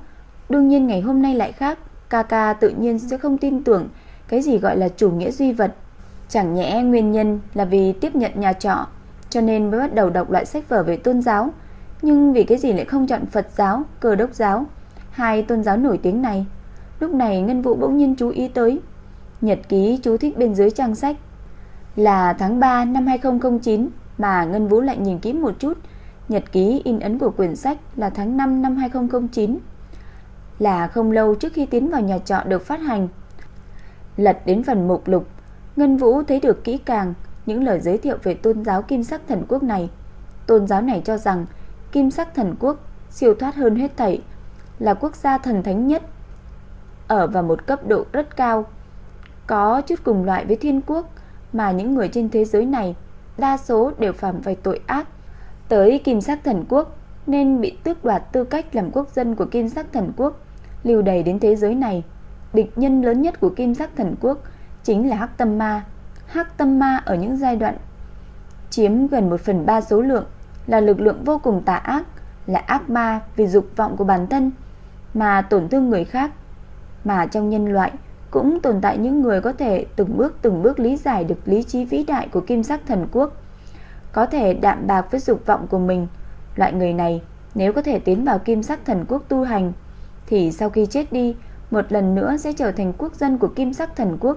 đương nhiên ngày hôm nay lại khác, ca ca tự nhiên sẽ không tin tưởng cái gì gọi là chủ nghĩa duy vật. Chẳng nhẽ nguyên nhân là vì tiếp nhận nhà trọ, cho nên mới bắt đầu đọc loại sách vở về tôn giáo, nhưng vì cái gì lại không chọn Phật giáo, Cơ đốc giáo, hai tôn giáo nổi tiếng này. Lúc này Ngân Vũ bỗng nhiên chú ý tới nhật ký chú thích bên dưới trang sách là tháng 3 năm 2009 mà Ngân Vũ lại nhìn kỹ một chút, nhật ký in ấn của quyển sách là tháng 5 năm 2009. Là không lâu trước khi tiến vào nhà trọ được phát hành. Lật đến phần mục lục, Ngân Vũ thấy được kỹ càng những lời giới thiệu về tôn giáo Kim Sắc Thần Quốc này. Tôn giáo này cho rằng Kim Sắc Thần Quốc siêu thoát hơn hết thảy, là quốc gia thần thánh nhất, ở vào một cấp độ rất cao, có chút cùng loại với thiên quốc mà những người trên thế giới này đa số đều phạm vài tội ác. Tới Kim Sắc Thần Quốc nên bị tước đoạt tư cách làm quốc dân của Kim Sắc Thần Quốc, lưu đầy đến thế giới này. Địch nhân lớn nhất của Kim Sắc Thần Quốc chính là Hắc Tâm Ma. Hắc Tâm Ma ở những giai đoạn chiếm gần 1 phần 3 số lượng, là lực lượng vô cùng tà ác, là ác ma vì dục vọng của bản thân mà tổn thương người khác. Mà trong nhân loại cũng tồn tại những người có thể từng bước từng bước lý giải được lý trí vĩ đại của Kim Sắc Thần Quốc, có thể đạm bạc với dục vọng của mình. Loại người này nếu có thể tiến vào Kim Sắc Thần Quốc tu hành thì sau khi chết đi, một lần nữa sẽ trở thành quốc dân của Kim Sắc Thần Quốc.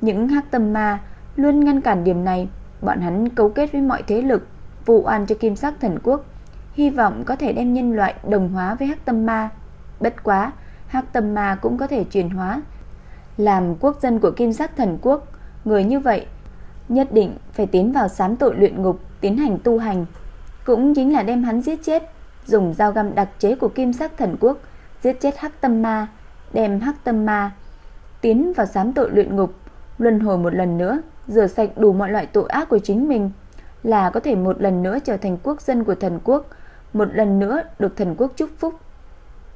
Những hắc tâm ma luôn ngăn cản điểm này, bọn hắn cấu kết với mọi thế lực, vụ oan cho Kim Sắc Thần Quốc, hy vọng có thể đem nhân loại đồng hóa với hắc tâm ma. Bất quá, hắc tâm ma cũng có thể chuyển hóa làm quốc dân của Kim Sắc Thần Quốc, người như vậy nhất định phải tiến vào sám tội luyện ngục, tiến hành tu hành, cũng chính là đem hắn giết chết, dùng dao găm đặc chế của Kim Sắc Thần Quốc giết chết Hắc Tâm Ma, đem Hắc Tâm Ma tiến vào sám tội luyện ngục, luân hồi một lần nữa, rửa sạch đủ mọi loại tội ác của chính mình, là có thể một lần nữa trở thành quốc dân của thần quốc, một lần nữa được thần quốc chúc phúc.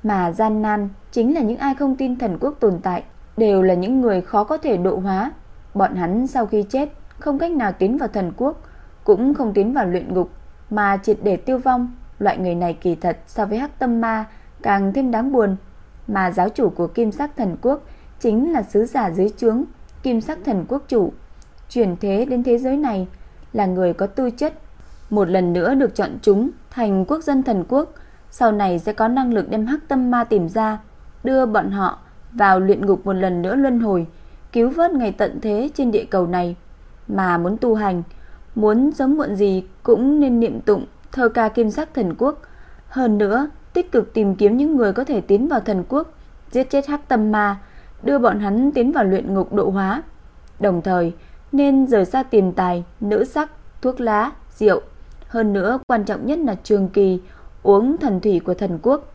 Mà gian nan chính là những ai không tin thần quốc tồn tại, đều là những người khó có thể độ hóa. Bọn hắn sau khi chết không cách nào tiến vào thần quốc, cũng không tiến vào luyện ngục, mà triệt để tiêu vong. Loại người này kỳ thật so với Hắc Tâm Ma càng thêm đáng buồn, mà giáo chủ của Kim Sắc Thần Quốc chính là sứ giả dưới trướng Kim Sắc Thần Quốc chủ, chuyển thế đến thế giới này là người có tư chất, một lần nữa được chọn chúng thành quốc dân thần quốc, sau này sẽ có năng lực đem Hắc Tâm Ma tìm ra, đưa bọn họ vào luyện ngục một lần nữa luân hồi, cứu vớt ngày tận thế trên địa cầu này, mà muốn tu hành, muốn sớm muộn gì cũng nên niệm tụng thơ ca Kim Sắc Thần Quốc, hơn nữa tích cực tìm kiếm những người có thể tiến vào thần quốc, giết chết hắc tâm ma, đưa bọn hắn tiến vào luyện ngục độ hóa. Đồng thời, nên rời xa tiền tài, nữ sắc, thuốc lá, rượu. Hơn nữa, quan trọng nhất là trường kỳ uống thần thủy của thần quốc.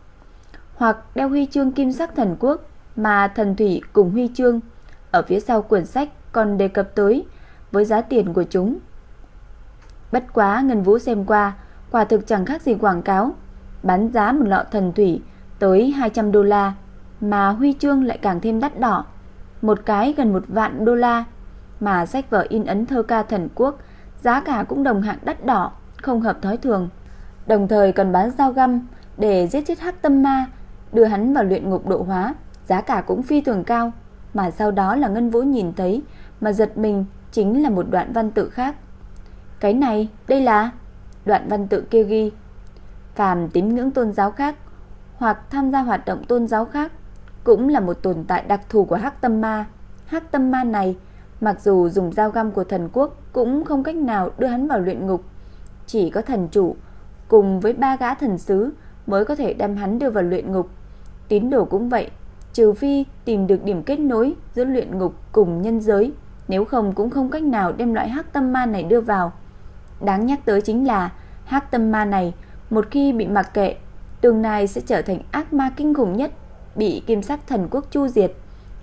Hoặc đeo huy chương kim sắc thần quốc mà thần thủy cùng huy chương. Ở phía sau quyển sách còn đề cập tới với giá tiền của chúng. Bất quá Ngân Vũ xem qua, quả thực chẳng khác gì quảng cáo bán giá một lọ thần thủy tới 200 đô la, mà huy chương lại càng thêm đắt đỏ, một cái gần một vạn đô la, mà sách vở in ấn thơ ca thần quốc, giá cả cũng đồng hạng đắt đỏ, không hợp thói thường. Đồng thời cần bán dao găm để giết chết hắc tâm ma, đưa hắn vào luyện ngục độ hóa, giá cả cũng phi thường cao, mà sau đó là Ngân Vũ nhìn thấy mà giật mình chính là một đoạn văn tự khác. Cái này, đây là đoạn văn tự kia ghi phàm tín ngưỡng tôn giáo khác hoặc tham gia hoạt động tôn giáo khác cũng là một tồn tại đặc thù của Hắc Tâm Ma. Hắc Tâm Ma này, mặc dù dùng dao găm của thần quốc cũng không cách nào đưa hắn vào luyện ngục, chỉ có thần chủ cùng với ba gã thần sứ mới có thể đem hắn đưa vào luyện ngục. Tín đồ cũng vậy, trừ phi tìm được điểm kết nối giữa luyện ngục cùng nhân giới, nếu không cũng không cách nào đem loại hắc tâm ma này đưa vào. Đáng nhắc tới chính là hắc tâm ma này một khi bị mặc kệ, tương lai sẽ trở thành ác ma kinh khủng nhất, bị kim sắc thần quốc chu diệt,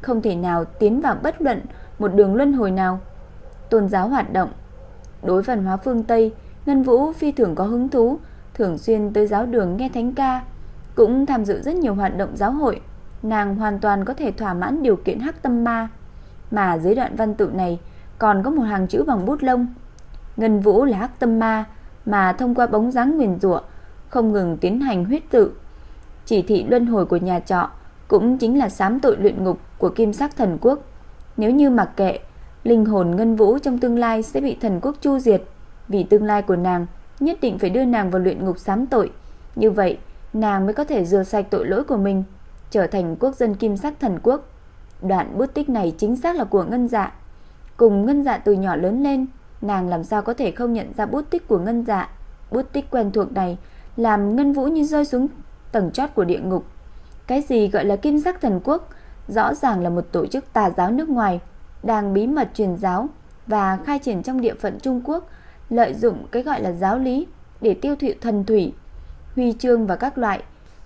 không thể nào tiến vào bất luận một đường luân hồi nào. Tôn giáo hoạt động Đối văn hóa phương Tây, Ngân Vũ phi thường có hứng thú, thường xuyên tới giáo đường nghe thánh ca, cũng tham dự rất nhiều hoạt động giáo hội. Nàng hoàn toàn có thể thỏa mãn điều kiện hắc tâm ma. Mà dưới đoạn văn tự này còn có một hàng chữ bằng bút lông. Ngân Vũ là hắc tâm ma, mà thông qua bóng dáng nguyền rủa không ngừng tiến hành huyết tự. Chỉ thị luân hồi của nhà trọ cũng chính là sám tội luyện ngục của Kim Sắc Thần Quốc. Nếu như mặc kệ, linh hồn Ngân Vũ trong tương lai sẽ bị thần quốc chu diệt, vì tương lai của nàng nhất định phải đưa nàng vào luyện ngục sám tội. Như vậy, nàng mới có thể rửa sạch tội lỗi của mình, trở thành quốc dân Kim Sắc Thần Quốc. Đoạn bút tích này chính xác là của Ngân Dạ. Cùng Ngân Dạ từ nhỏ lớn lên, nàng làm sao có thể không nhận ra bút tích của Ngân Dạ. Bút tích quen thuộc này làm Ngân Vũ như rơi xuống tầng chót của địa ngục. Cái gì gọi là Kim Sắc Thần Quốc, rõ ràng là một tổ chức tà giáo nước ngoài đang bí mật truyền giáo và khai triển trong địa phận Trung Quốc, lợi dụng cái gọi là giáo lý để tiêu thụ thần thủy. huy chương và các loại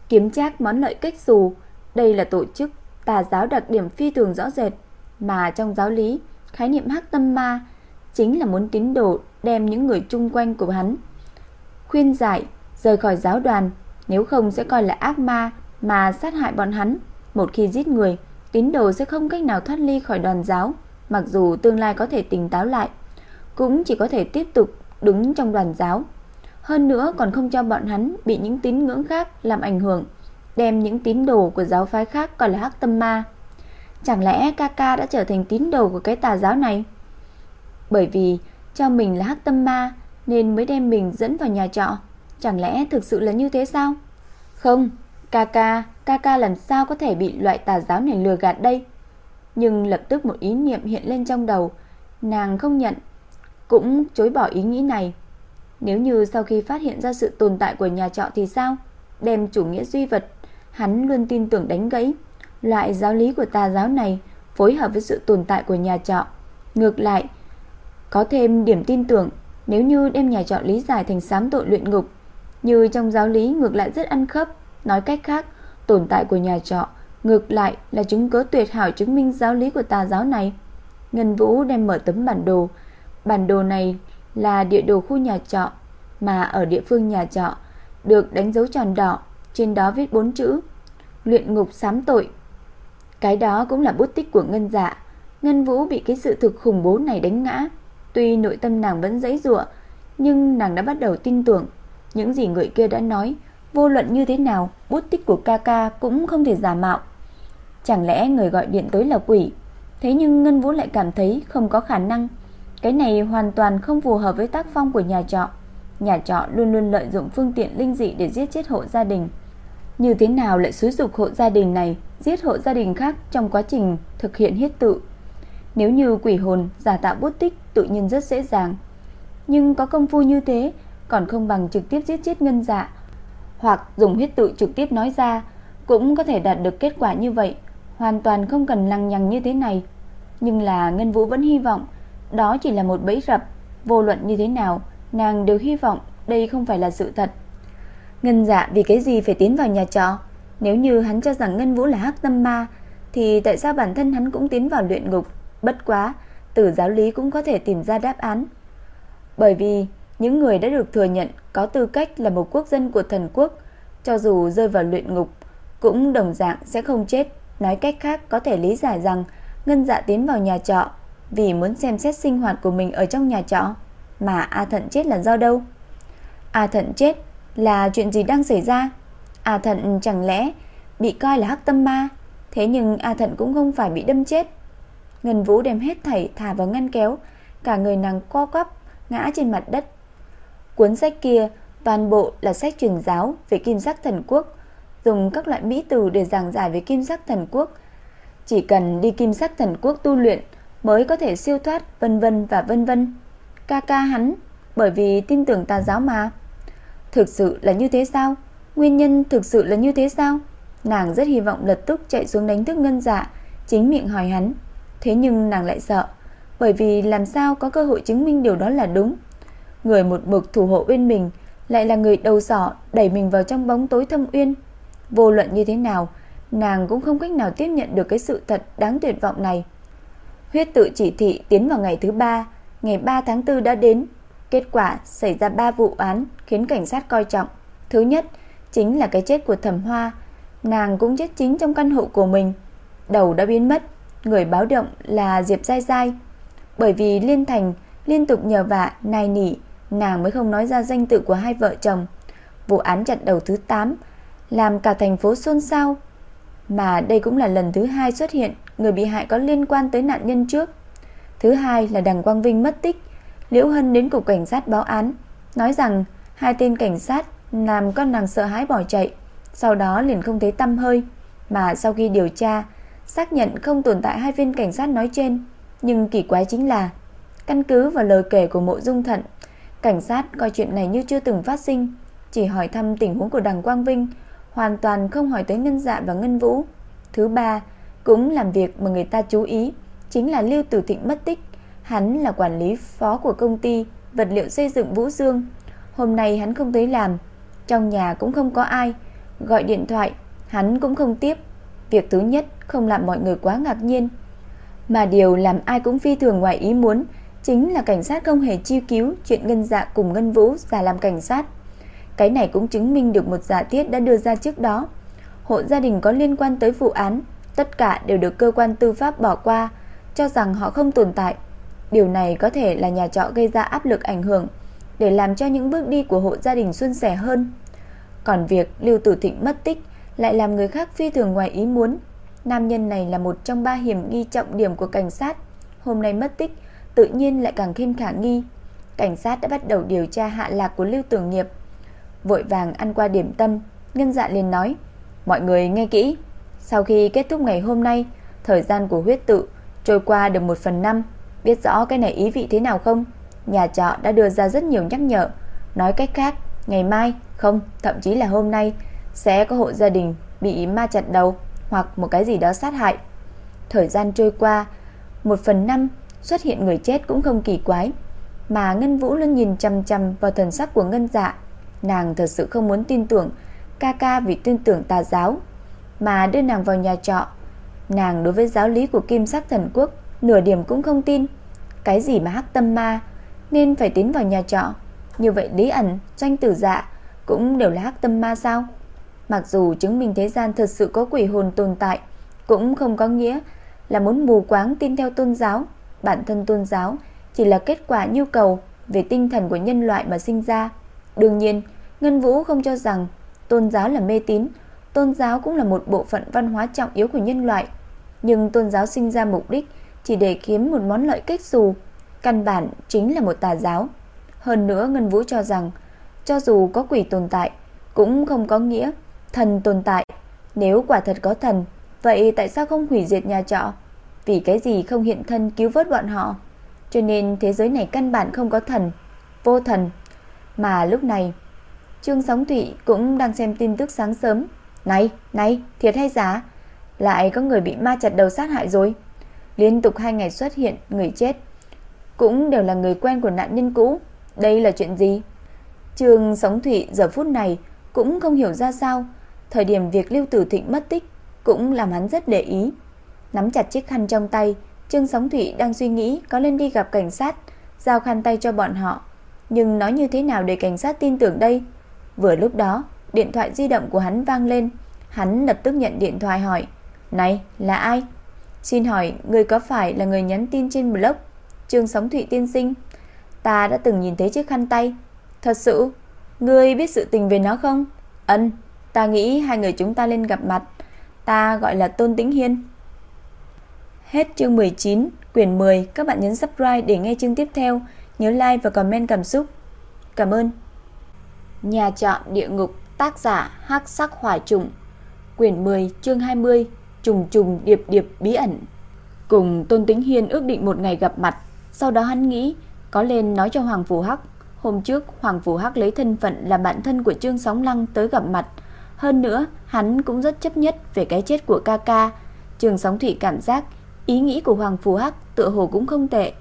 kiếm trác món lợi cách xù. Đây là tổ chức tà giáo đặc điểm phi thường rõ rệt, mà trong giáo lý, khái niệm hắc tâm ma chính là muốn tín đồ đem những người chung quanh của hắn khuyên giải rời khỏi giáo đoàn, nếu không sẽ coi là ác ma mà sát hại bọn hắn. Một khi giết người, tín đồ sẽ không cách nào thoát ly khỏi đoàn giáo, mặc dù tương lai có thể tỉnh táo lại, cũng chỉ có thể tiếp tục đứng trong đoàn giáo. Hơn nữa còn không cho bọn hắn bị những tín ngưỡng khác làm ảnh hưởng, đem những tín đồ của giáo phái khác coi là hắc tâm ma. Chẳng lẽ Kaka đã trở thành tín đồ của cái tà giáo này? Bởi vì cho mình là hắc tâm ma nên mới đem mình dẫn vào nhà trọ. Chẳng lẽ thực sự là như thế sao? Không, Kaka, Kaka làm sao có thể bị loại tà giáo này lừa gạt đây? Nhưng lập tức một ý niệm hiện lên trong đầu, nàng không nhận, cũng chối bỏ ý nghĩ này. Nếu như sau khi phát hiện ra sự tồn tại của nhà trọ thì sao? Đem chủ nghĩa duy vật, hắn luôn tin tưởng đánh gãy. Loại giáo lý của tà giáo này phối hợp với sự tồn tại của nhà trọ. Ngược lại, có thêm điểm tin tưởng nếu như đem nhà trọ lý giải thành sám tội luyện ngục, như trong giáo lý ngược lại rất ăn khớp, nói cách khác, tồn tại của nhà trọ ngược lại là chứng cứ tuyệt hảo chứng minh giáo lý của tà giáo này. Ngân Vũ đem mở tấm bản đồ, bản đồ này là địa đồ khu nhà trọ, mà ở địa phương nhà trọ được đánh dấu tròn đỏ, trên đó viết bốn chữ: Luyện ngục sám tội. Cái đó cũng là bút tích của Ngân Dạ. Ngân Vũ bị cái sự thực khủng bố này đánh ngã, Tuy nội tâm nàng vẫn dãy dụa, nhưng nàng đã bắt đầu tin tưởng những gì người kia đã nói, vô luận như thế nào, bút tích của Kaka cũng không thể giả mạo. Chẳng lẽ người gọi điện tới là quỷ? Thế nhưng Ngân Vũ lại cảm thấy không có khả năng. Cái này hoàn toàn không phù hợp với tác phong của nhà trọ. Nhà trọ luôn luôn lợi dụng phương tiện linh dị để giết chết hộ gia đình. Như thế nào lại xúi dục hộ gia đình này giết hộ gia đình khác trong quá trình thực hiện hiết tự? Nếu như quỷ hồn giả tạo bút tích tự nhiên rất dễ dàng. Nhưng có công phu như thế còn không bằng trực tiếp giết chết ngân dạ hoặc dùng huyết tự trực tiếp nói ra cũng có thể đạt được kết quả như vậy, hoàn toàn không cần lăng nhằng như thế này. Nhưng là Ngân Vũ vẫn hy vọng đó chỉ là một bẫy rập, vô luận như thế nào, nàng đều hy vọng đây không phải là sự thật. Ngân Dạ vì cái gì phải tiến vào nhà trọ? Nếu như hắn cho rằng Ngân Vũ là hắc tâm ma thì tại sao bản thân hắn cũng tiến vào luyện ngục? Bất quá, tử giáo lý cũng có thể tìm ra đáp án. Bởi vì những người đã được thừa nhận có tư cách là một quốc dân của thần quốc, cho dù rơi vào luyện ngục, cũng đồng dạng sẽ không chết. Nói cách khác có thể lý giải rằng Ngân Dạ tiến vào nhà trọ vì muốn xem xét sinh hoạt của mình ở trong nhà trọ, mà A Thận chết là do đâu? A Thận chết là chuyện gì đang xảy ra? A Thận chẳng lẽ bị coi là hắc tâm ma, thế nhưng A Thận cũng không phải bị đâm chết. Ngân Vũ đem hết thảy thả vào ngăn kéo, cả người nàng co quắp ngã trên mặt đất. Cuốn sách kia toàn bộ là sách truyền giáo về kim sắc thần quốc, dùng các loại mỹ từ để giảng giải về kim sắc thần quốc. Chỉ cần đi kim sắc thần quốc tu luyện mới có thể siêu thoát vân vân và vân vân. Ca ca hắn, bởi vì tin tưởng tà giáo mà. Thực sự là như thế sao? Nguyên nhân thực sự là như thế sao? Nàng rất hy vọng lật tức chạy xuống đánh thức ngân dạ, chính miệng hỏi hắn. Thế nhưng nàng lại sợ, bởi vì làm sao có cơ hội chứng minh điều đó là đúng. Người một mực thủ hộ bên mình lại là người đầu sỏ đẩy mình vào trong bóng tối thâm uyên. Vô luận như thế nào, nàng cũng không cách nào tiếp nhận được cái sự thật đáng tuyệt vọng này. Huyết tự chỉ thị tiến vào ngày thứ ba, ngày 3 tháng 4 đã đến. Kết quả xảy ra 3 vụ án khiến cảnh sát coi trọng. Thứ nhất chính là cái chết của Thẩm Hoa, nàng cũng chết chính trong căn hộ của mình. Đầu đã biến mất, Người báo động là Diệp Giai Giai Bởi vì Liên Thành liên tục nhờ vả nài nỉ Nàng mới không nói ra danh tự của hai vợ chồng. Vụ án chặt đầu thứ 8 Làm cả thành phố xôn xao. Mà đây cũng là lần thứ hai xuất hiện Người bị hại có liên quan tới nạn nhân trước. Thứ hai là Đằng Quang Vinh mất tích Liễu Hân đến cục cảnh sát báo án Nói rằng hai tên cảnh sát Làm con nàng sợ hãi bỏ chạy Sau đó liền không thấy tâm hơi. Mà sau khi điều tra xác nhận không tồn tại hai viên cảnh sát nói trên, nhưng kỳ quái chính là căn cứ vào lời kể của Mộ Dung Thận, cảnh sát coi chuyện này như chưa từng phát sinh, chỉ hỏi thăm tình huống của Đằng Quang Vinh, hoàn toàn không hỏi tới Ngân Dạ và Ngân Vũ. Thứ ba, cũng làm việc mà người ta chú ý, chính là Lưu Tử Thịnh mất tích, hắn là quản lý phó của công ty vật liệu xây dựng Vũ Dương. Hôm nay hắn không tới làm, Trong nhà cũng không có ai, gọi điện thoại, hắn cũng không tiếp. Việc thứ nhất không làm mọi người quá ngạc nhiên, mà điều làm ai cũng phi thường ngoài ý muốn chính là cảnh sát không hề chi cứu chuyện Ngân Dạ cùng Ngân Vũ giả làm cảnh sát. Cái này cũng chứng minh được một giả thiết đã đưa ra trước đó. Hộ gia đình có liên quan tới vụ án, tất cả đều được cơ quan tư pháp bỏ qua, cho rằng họ không tồn tại. Điều này có thể là nhà trọ gây ra áp lực ảnh hưởng để làm cho những bước đi của hộ gia đình suôn sẻ hơn. Còn việc Lưu Tử Thịnh mất tích lại làm người khác phi thường ngoài ý muốn. Nam nhân này là một trong ba hiểm nghi trọng điểm của cảnh sát. Hôm nay mất tích, tự nhiên lại càng thêm khả nghi. Cảnh sát đã bắt đầu điều tra hạ lạc của Lưu Tưởng Nghiệp. Vội vàng ăn qua điểm tâm, Ngân Dạ liền nói: "Mọi người nghe kỹ, sau khi kết thúc ngày hôm nay, thời gian của huyết tự trôi qua được 1 phần 5, biết rõ cái này ý vị thế nào không? Nhà trọ đã đưa ra rất nhiều nhắc nhở, nói cách khác, ngày mai, không, thậm chí là hôm nay sẽ có hộ gia đình bị ma chặt đầu hoặc một cái gì đó sát hại. Thời gian trôi qua, 1 phần 5 xuất hiện người chết cũng không kỳ quái, mà Ngân Vũ luôn nhìn chăm chăm vào thần sắc của Ngân Dạ, nàng thật sự không muốn tin tưởng ca ca vì tin tưởng tà giáo mà đưa nàng vào nhà trọ. Nàng đối với giáo lý của Kim Sắc Thần Quốc nửa điểm cũng không tin. Cái gì mà hắc tâm ma nên phải tiến vào nhà trọ? Như vậy Lý ẩn, Doanh Tử Dạ cũng đều là hắc tâm ma sao? Mặc dù chứng minh thế gian thật sự có quỷ hồn tồn tại, cũng không có nghĩa là muốn mù quáng tin theo tôn giáo. Bản thân tôn giáo chỉ là kết quả nhu cầu về tinh thần của nhân loại mà sinh ra. Đương nhiên, Ngân Vũ không cho rằng tôn giáo là mê tín, tôn giáo cũng là một bộ phận văn hóa trọng yếu của nhân loại. Nhưng tôn giáo sinh ra mục đích chỉ để kiếm một món lợi kích xù, căn bản chính là một tà giáo. Hơn nữa Ngân Vũ cho rằng, cho dù có quỷ tồn tại, cũng không có nghĩa thần tồn tại. Nếu quả thật có thần, vậy tại sao không hủy diệt nhà trọ? Vì cái gì không hiện thân cứu vớt bọn họ? Cho nên thế giới này căn bản không có thần, vô thần. Mà lúc này, Trương Sóng Thụy cũng đang xem tin tức sáng sớm. Này, này, thiệt hay giả? Lại có người bị ma chặt đầu sát hại rồi. Liên tục hai ngày xuất hiện người chết. Cũng đều là người quen của nạn nhân cũ. Đây là chuyện gì? Trương Sóng Thụy giờ phút này cũng không hiểu ra sao. Thời điểm việc Lưu Tử Thịnh mất tích cũng làm hắn rất để ý. Nắm chặt chiếc khăn trong tay, Trương Sóng Thụy đang suy nghĩ có nên đi gặp cảnh sát, giao khăn tay cho bọn họ. Nhưng nói như thế nào để cảnh sát tin tưởng đây? Vừa lúc đó, điện thoại di động của hắn vang lên. Hắn lập tức nhận điện thoại hỏi, Này, là ai? Xin hỏi, người có phải là người nhắn tin trên blog Trương Sóng Thụy tiên sinh? Ta đã từng nhìn thấy chiếc khăn tay. Thật sự, ngươi biết sự tình về nó không? Ân, ta nghĩ hai người chúng ta lên gặp mặt. Ta gọi là Tôn Tĩnh Hiên. Hết chương 19, quyển 10. Các bạn nhấn subscribe để nghe chương tiếp theo. Nhớ like và comment cảm xúc. Cảm ơn. Nhà trọ địa ngục Tác giả Hắc Sắc Hỏa Trùng Quyển 10 chương 20 Trùng trùng điệp điệp bí ẩn Cùng Tôn Tính Hiên ước định một ngày gặp mặt Sau đó hắn nghĩ Có lên nói cho Hoàng vũ Hắc Hôm trước Hoàng vũ Hắc lấy thân phận là bạn thân của Trương Sóng Lăng tới gặp mặt Hơn nữa hắn cũng rất chấp nhất về cái chết của ca ca Trương Sóng Thủy cảm giác Ý nghĩ của Hoàng Phú Hắc tựa hồ cũng không tệ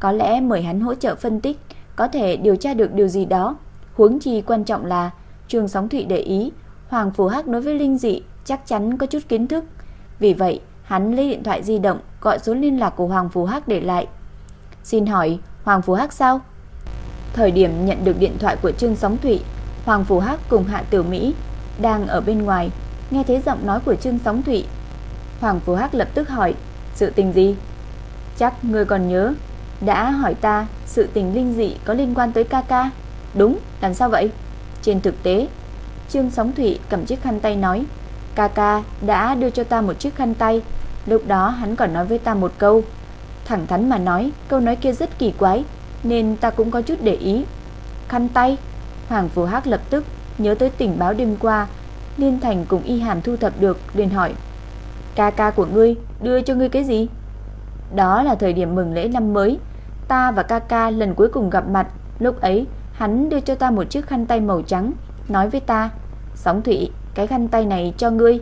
Có lẽ mời hắn hỗ trợ phân tích Có thể điều tra được điều gì đó Huống chi quan trọng là Trương Sóng Thụy để ý, Hoàng Phù Hắc đối với linh dị chắc chắn có chút kiến thức. Vì vậy, hắn lấy điện thoại di động gọi số liên lạc của Hoàng Phù Hắc để lại. "Xin hỏi, Hoàng Phù Hắc sao?" Thời điểm nhận được điện thoại của Trương Sóng Thụy, Hoàng Phù Hắc cùng Hạ Tiểu Mỹ đang ở bên ngoài, nghe thấy giọng nói của Trương Sóng Thụy. Hoàng Phù Hắc lập tức hỏi, "Sự tình gì?" "Chắc ngươi còn nhớ, đã hỏi ta sự tình linh dị có liên quan tới ca ca." "Đúng, làm sao vậy?" Trên thực tế, Trương Sóng Thủy cầm chiếc khăn tay nói, Kaka đã đưa cho ta một chiếc khăn tay, lúc đó hắn còn nói với ta một câu. Thẳng thắn mà nói, câu nói kia rất kỳ quái, nên ta cũng có chút để ý. Khăn tay? Hoàng Phù Hắc lập tức nhớ tới tình báo đêm qua, Liên Thành cùng Y Hàm thu thập được, liền hỏi, Kaka của ngươi đưa cho ngươi cái gì? Đó là thời điểm mừng lễ năm mới, ta và Kaka lần cuối cùng gặp mặt, lúc ấy Hắn đưa cho ta một chiếc khăn tay màu trắng, nói với ta: "Sóng Thụy, cái khăn tay này cho ngươi,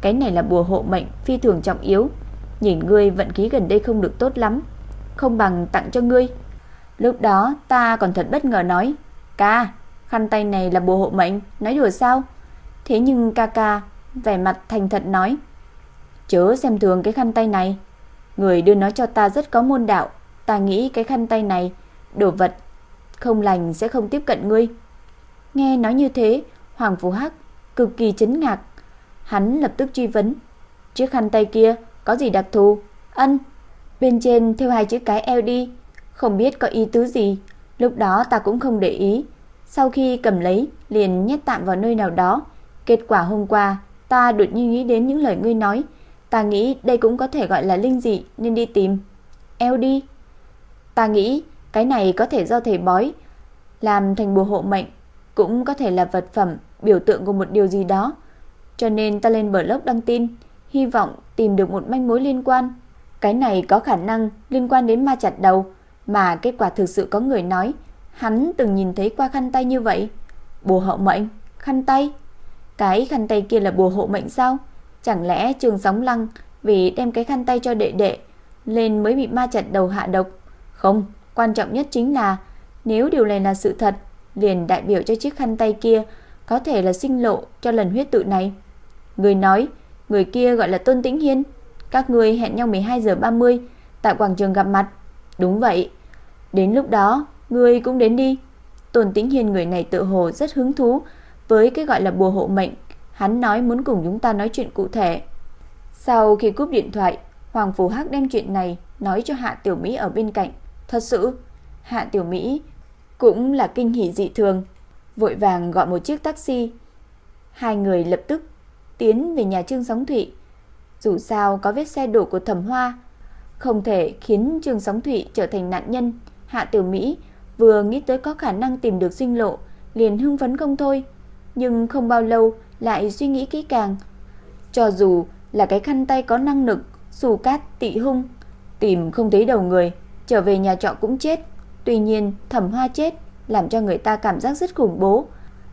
cái này là bùa hộ mệnh phi thường trọng yếu, nhìn ngươi vận khí gần đây không được tốt lắm, không bằng tặng cho ngươi." Lúc đó ta còn thật bất ngờ nói: "Ca, Khăn tay này là bùa hộ mệnh, nói đùa sao? Thế nhưng ca ca vẻ mặt thành thật nói, chớ xem thường cái khăn tay này. Người đưa nó cho ta rất có môn đạo, ta nghĩ cái khăn tay này, đồ vật không lành sẽ không tiếp cận ngươi. Nghe nói như thế, Hoàng Phú Hắc cực kỳ chấn ngạc. Hắn lập tức truy vấn, chiếc khăn tay kia có gì đặc thù? Ân, bên trên theo hai chữ cái LD, không biết có ý tứ gì. Lúc đó ta cũng không để ý. Sau khi cầm lấy, liền nhét tạm vào nơi nào đó. Kết quả hôm qua, ta đột nhiên nghĩ đến những lời ngươi nói. Ta nghĩ đây cũng có thể gọi là linh dị nên đi tìm. LD. Ta nghĩ cái này có thể do thầy bói làm thành bùa hộ mệnh, cũng có thể là vật phẩm, biểu tượng của một điều gì đó. Cho nên ta lên blog đăng tin, hy vọng tìm được một manh mối liên quan. Cái này có khả năng liên quan đến ma chặt đầu, mà kết quả thực sự có người nói, hắn từng nhìn thấy qua khăn tay như vậy. Bùa hộ mệnh, khăn tay. Cái khăn tay kia là bùa hộ mệnh sao? Chẳng lẽ Trường Sóng Lăng vì đem cái khăn tay cho đệ đệ lên mới bị ma chặt đầu hạ độc? Không, quan trọng nhất chính là nếu điều này là sự thật, liền đại biểu cho chiếc khăn tay kia có thể là sinh lộ cho lần huyết tự này. Người nói, người kia gọi là Tôn Tĩnh Hiên. Các người hẹn nhau 12 giờ 30 tại quảng trường gặp mặt. Đúng vậy. Đến lúc đó, người cũng đến đi. Tôn Tĩnh Hiên người này tự hồ rất hứng thú với cái gọi là bùa hộ mệnh. Hắn nói muốn cùng chúng ta nói chuyện cụ thể. Sau khi cúp điện thoại, Hoàng phú Hắc đem chuyện này nói cho Hạ Tiểu Mỹ ở bên cạnh. Thật sự, Hạ Tiểu Mỹ cũng là kinh hỉ dị thường, vội vàng gọi một chiếc taxi. Hai người lập tức tiến về nhà Trương Sóng Thụy. Dù sao có vết xe đổ của Thẩm Hoa, không thể khiến Trương Sóng Thụy trở thành nạn nhân. Hạ Tiểu Mỹ vừa nghĩ tới có khả năng tìm được sinh lộ, liền hưng phấn không thôi, nhưng không bao lâu lại suy nghĩ kỹ càng. Cho dù là cái khăn tay có năng lực, xù cát tị hung, tìm không thấy đầu người, trở về nhà trọ cũng chết. Tuy nhiên, Thẩm Hoa chết làm cho người ta cảm giác rất khủng bố.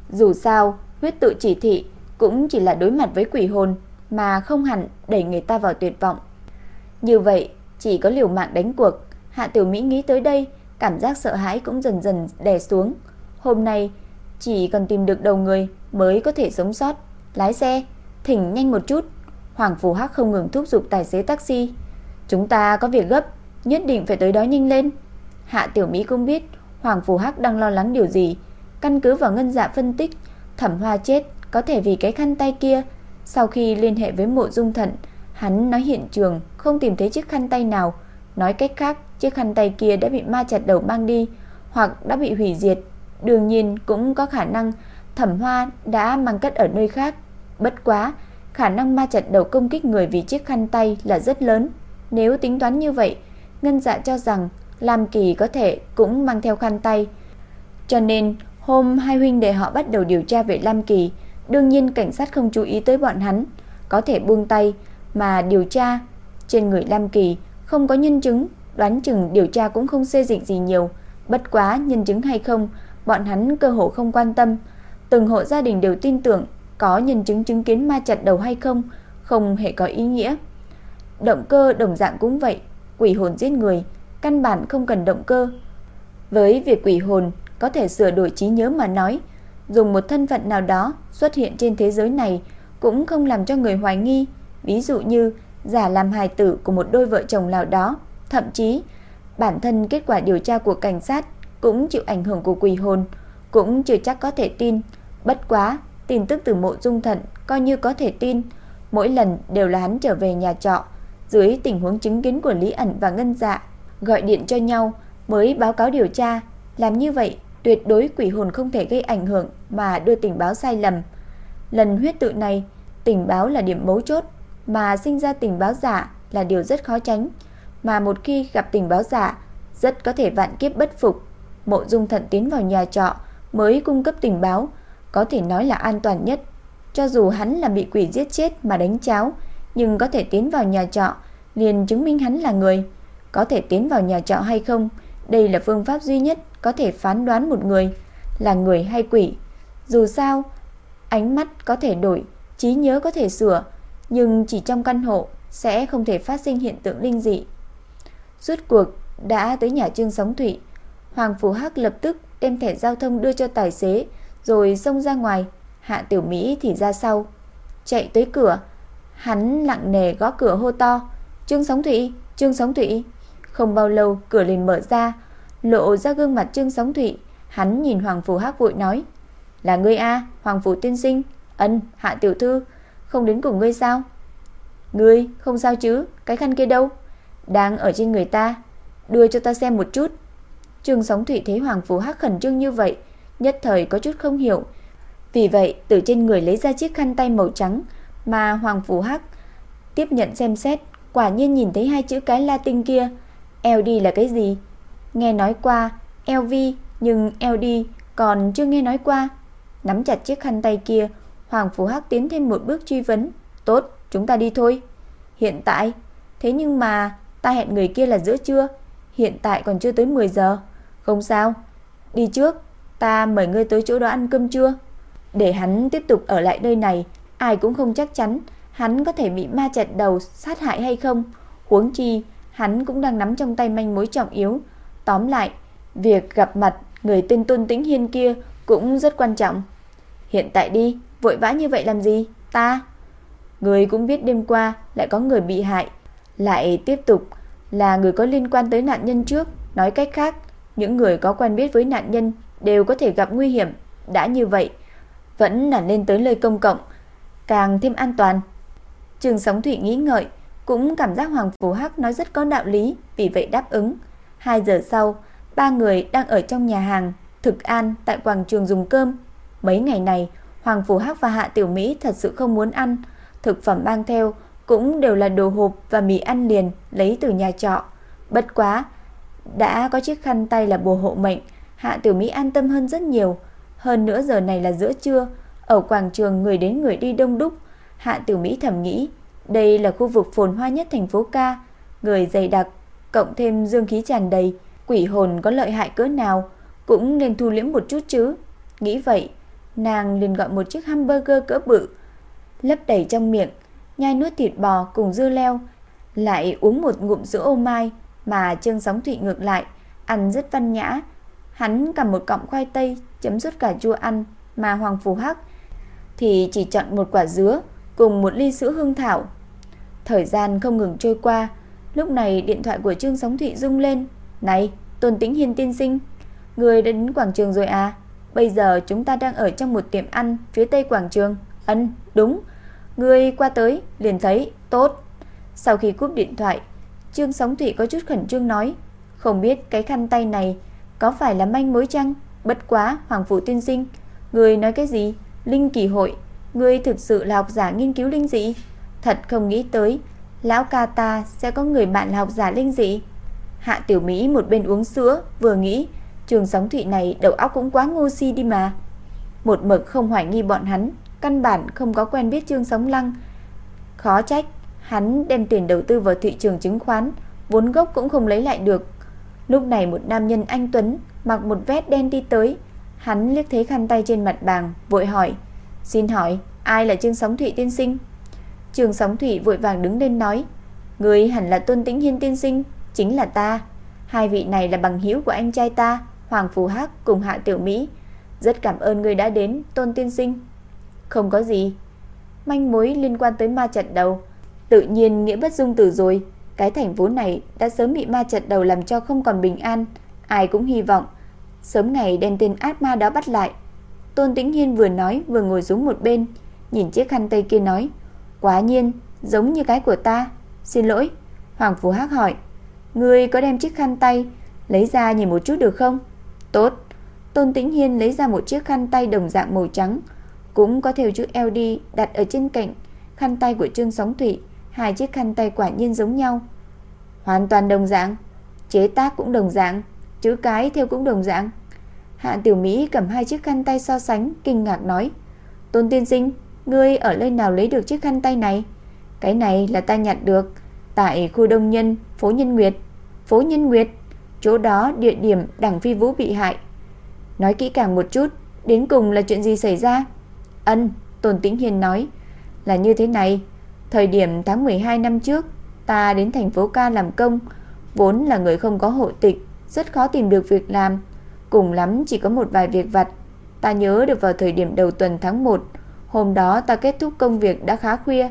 Dù sao, huyết tự chỉ thị cũng chỉ là đối mặt với quỷ hồn mà không hẳn đẩy người ta vào tuyệt vọng. Như vậy, chỉ có liều mạng đánh cuộc, Hạ Tiểu Mỹ nghĩ tới đây, cảm giác sợ hãi cũng dần dần đè xuống. Hôm nay, chỉ cần tìm được đầu người mới có thể sống sót. Lái xe, thỉnh nhanh một chút. Hoàng Phù Hắc không ngừng thúc giục tài xế taxi. Chúng ta có việc gấp, nhất định phải tới đó nhanh lên. Hạ Tiểu Mỹ cũng biết Hoàng Phù Hắc đang lo lắng điều gì. Căn cứ vào ngân dạ phân tích, Thẩm Hoa chết có thể vì cái khăn tay kia. Sau khi liên hệ với mộ dung thận, hắn nói hiện trường không tìm thấy chiếc khăn tay nào. Nói cách khác, chiếc khăn tay kia đã bị ma chặt đầu mang đi hoặc đã bị hủy diệt. Đương nhiên cũng có khả năng Thẩm Hoa đã mang cất ở nơi khác. Bất quá, khả năng ma chặt đầu công kích người vì chiếc khăn tay là rất lớn. Nếu tính toán như vậy, Ngân Dạ cho rằng Lam Kỳ có thể cũng mang theo khăn tay. Cho nên, hôm hai huynh đệ họ bắt đầu điều tra về Lam Kỳ, đương nhiên cảnh sát không chú ý tới bọn hắn, có thể buông tay mà điều tra. Trên người Lam Kỳ không có nhân chứng, đoán chừng điều tra cũng không xê dịch gì nhiều, bất quá nhân chứng hay không, bọn hắn cơ hồ không quan tâm. Từng hộ gia đình đều tin tưởng có nhân chứng chứng kiến ma chặt đầu hay không, không hề có ý nghĩa. Động cơ đồng dạng cũng vậy, quỷ hồn giết người, căn bản không cần động cơ. Với việc quỷ hồn có thể sửa đổi trí nhớ mà nói, dùng một thân phận nào đó xuất hiện trên thế giới này cũng không làm cho người hoài nghi, ví dụ như giả làm hài tử của một đôi vợ chồng nào đó, thậm chí bản thân kết quả điều tra của cảnh sát cũng chịu ảnh hưởng của quỷ hồn, cũng chưa chắc có thể tin. Bất quá, tin tức từ mộ dung thận coi như có thể tin, mỗi lần đều là hắn trở về nhà trọ, dưới tình huống chứng kiến của Lý ẩn và Ngân Dạ, gọi điện cho nhau mới báo cáo điều tra, làm như vậy tuyệt đối quỷ hồn không thể gây ảnh hưởng mà đưa tình báo sai lầm. Lần huyết tự này, tình báo là điểm mấu chốt, mà sinh ra tình báo giả là điều rất khó tránh, mà một khi gặp tình báo giả, rất có thể vạn kiếp bất phục. Mộ Dung Thận tiến vào nhà trọ mới cung cấp tình báo, có thể nói là an toàn nhất. Cho dù hắn là bị quỷ giết chết mà đánh cháo, nhưng có thể tiến vào nhà trọ liền chứng minh hắn là người. Có thể tiến vào nhà trọ hay không, đây là phương pháp duy nhất có thể phán đoán một người là người hay quỷ. Dù sao, ánh mắt có thể đổi, trí nhớ có thể sửa, nhưng chỉ trong căn hộ sẽ không thể phát sinh hiện tượng linh dị. Rốt cuộc đã tới nhà Trương Sóng Thụy, Hoàng Phú Hắc lập tức đem thẻ giao thông đưa cho tài xế, rồi xông ra ngoài, Hạ Tiểu Mỹ thì ra sau, chạy tới cửa, hắn lặng nề gõ cửa hô to, "Trương Sóng Thụy, Trương Sóng Thụy." Không bao lâu cửa liền mở ra, lộ ra gương mặt Trương Sóng Thụy, hắn nhìn Hoàng Phủ Hắc vội nói, "Là ngươi a, Hoàng phủ tiên sinh?" "Ân, Hạ tiểu thư, không đến cùng ngươi sao?" "Ngươi không sao chứ, cái khăn kia đâu?" "Đang ở trên người ta, đưa cho ta xem một chút." Trương Sóng Thụy thấy Hoàng Phủ Hắc khẩn trương như vậy, nhất thời có chút không hiểu. Vì vậy, từ trên người lấy ra chiếc khăn tay màu trắng mà Hoàng Phủ Hắc tiếp nhận xem xét, quả nhiên nhìn thấy hai chữ cái Latin kia. LD là cái gì? Nghe nói qua LV, nhưng LD còn chưa nghe nói qua. Nắm chặt chiếc khăn tay kia, Hoàng Phủ Hắc tiến thêm một bước truy vấn. Tốt, chúng ta đi thôi. Hiện tại, thế nhưng mà ta hẹn người kia là giữa trưa, hiện tại còn chưa tới 10 giờ. Không sao, đi trước, ta mời ngươi tới chỗ đó ăn cơm trưa. Để hắn tiếp tục ở lại nơi này, ai cũng không chắc chắn hắn có thể bị ma chặt đầu sát hại hay không. Huống chi, hắn cũng đang nắm trong tay manh mối trọng yếu. Tóm lại, việc gặp mặt người tên Tôn Tĩnh Hiên kia cũng rất quan trọng. Hiện tại đi, vội vã như vậy làm gì? Ta. Người cũng biết đêm qua lại có người bị hại, lại tiếp tục là người có liên quan tới nạn nhân trước, nói cách khác, những người có quen biết với nạn nhân đều có thể gặp nguy hiểm, đã như vậy, vẫn là lên tới nơi công cộng, càng thêm an toàn. Trường Sóng Thủy nghĩ ngợi, cũng cảm giác Hoàng Phú Hắc nói rất có đạo lý, vì vậy đáp ứng. 2 giờ sau, ba người đang ở trong nhà hàng Thực An tại quảng trường dùng cơm. Mấy ngày này, Hoàng Phú Hắc và Hạ Tiểu Mỹ thật sự không muốn ăn, thực phẩm mang theo cũng đều là đồ hộp và mì ăn liền lấy từ nhà trọ. Bất quá, đã có chiếc khăn tay là bùa hộ mệnh, Hạ Tiểu Mỹ an tâm hơn rất nhiều. Hơn nữa giờ này là giữa trưa, ở quảng trường người đến người đi đông đúc. Hạ Tiểu Mỹ thầm nghĩ, đây là khu vực phồn hoa nhất thành phố ca, người dày đặc, cộng thêm dương khí tràn đầy, quỷ hồn có lợi hại cỡ nào cũng nên thu liễm một chút chứ. Nghĩ vậy, nàng liền gọi một chiếc hamburger cỡ bự, lấp đầy trong miệng, nhai nuốt thịt bò cùng dưa leo, lại uống một ngụm sữa ô mai mà Trương Sóng Thụy ngược lại, ăn rất văn nhã. Hắn cầm một cọng khoai tây chấm dứt cà chua ăn mà Hoàng Phù Hắc thì chỉ chọn một quả dứa cùng một ly sữa hương thảo. Thời gian không ngừng trôi qua, lúc này điện thoại của Trương Sóng Thụy rung lên. "Này, Tôn Tĩnh Hiên tiên sinh, người đã đến quảng trường rồi à? Bây giờ chúng ta đang ở trong một tiệm ăn phía tây quảng trường." "Ân, đúng." Người qua tới liền thấy, "Tốt." Sau khi cúp điện thoại, Trương Sóng Thụy có chút khẩn trương nói, "Không biết cái khăn tay này có phải là manh mối chăng? Bất quá, Hoàng phủ tiên sinh, người nói cái gì? Linh kỳ hội, người thực sự là học giả nghiên cứu linh dị?" Thật không nghĩ tới, lão ca ta sẽ có người bạn là học giả linh dị. Hạ Tiểu Mỹ một bên uống sữa, vừa nghĩ, trường sóng thụy này đầu óc cũng quá ngu si đi mà. Một mực không hoài nghi bọn hắn, căn bản không có quen biết Trương Sóng Lăng. Khó trách, hắn đem tiền đầu tư vào thị trường chứng khoán, vốn gốc cũng không lấy lại được. Lúc này một nam nhân anh Tuấn mặc một vest đen đi tới, hắn liếc thấy khăn tay trên mặt bàn, vội hỏi, "Xin hỏi, ai là Trương Sóng Thụy tiên sinh?" Trường Sóng Thụy vội vàng đứng lên nói, người hẳn là Tôn Tĩnh Hiên tiên sinh, chính là ta. Hai vị này là bằng hữu của anh trai ta, Hoàng Phù Hắc cùng Hạ Tiểu Mỹ. Rất cảm ơn người đã đến, Tôn tiên sinh." "Không có gì." Manh mối liên quan tới ma trận đầu, tự nhiên nghĩa bất dung từ rồi. Cái thành phố này đã sớm bị ma trận đầu làm cho không còn bình an, ai cũng hy vọng sớm ngày đem tên ác ma đó bắt lại. Tôn Tĩnh Hiên vừa nói vừa ngồi xuống một bên, nhìn chiếc khăn tay kia nói: Quá nhiên, giống như cái của ta. Xin lỗi. Hoàng Phú Hắc hỏi. Ngươi có đem chiếc khăn tay lấy ra nhìn một chút được không? Tốt. Tôn Tĩnh Hiên lấy ra một chiếc khăn tay đồng dạng màu trắng, cũng có theo chữ LD đặt ở trên cạnh khăn tay của Trương Sóng Thụy. Hai chiếc khăn tay quả nhiên giống nhau. Hoàn toàn đồng dạng. Chế tác cũng đồng dạng. Chữ cái theo cũng đồng dạng. Hạ Tiểu Mỹ cầm hai chiếc khăn tay so sánh, kinh ngạc nói. Tôn Tiên Sinh, Ngươi ở nơi nào lấy được chiếc khăn tay này? Cái này là ta nhặt được tại khu đông nhân, phố Nhân Nguyệt. Phố Nhân Nguyệt, chỗ đó địa điểm đảng Phi Vũ bị hại. Nói kỹ càng một chút, đến cùng là chuyện gì xảy ra? Ân, Tôn Tĩnh Hiền nói, là như thế này. Thời điểm tháng 12 năm trước, ta đến thành phố ca làm công, vốn là người không có hộ tịch, rất khó tìm được việc làm, cùng lắm chỉ có một vài việc vặt. Ta nhớ được vào thời điểm đầu tuần tháng 1, hôm đó ta kết thúc công việc đã khá khuya.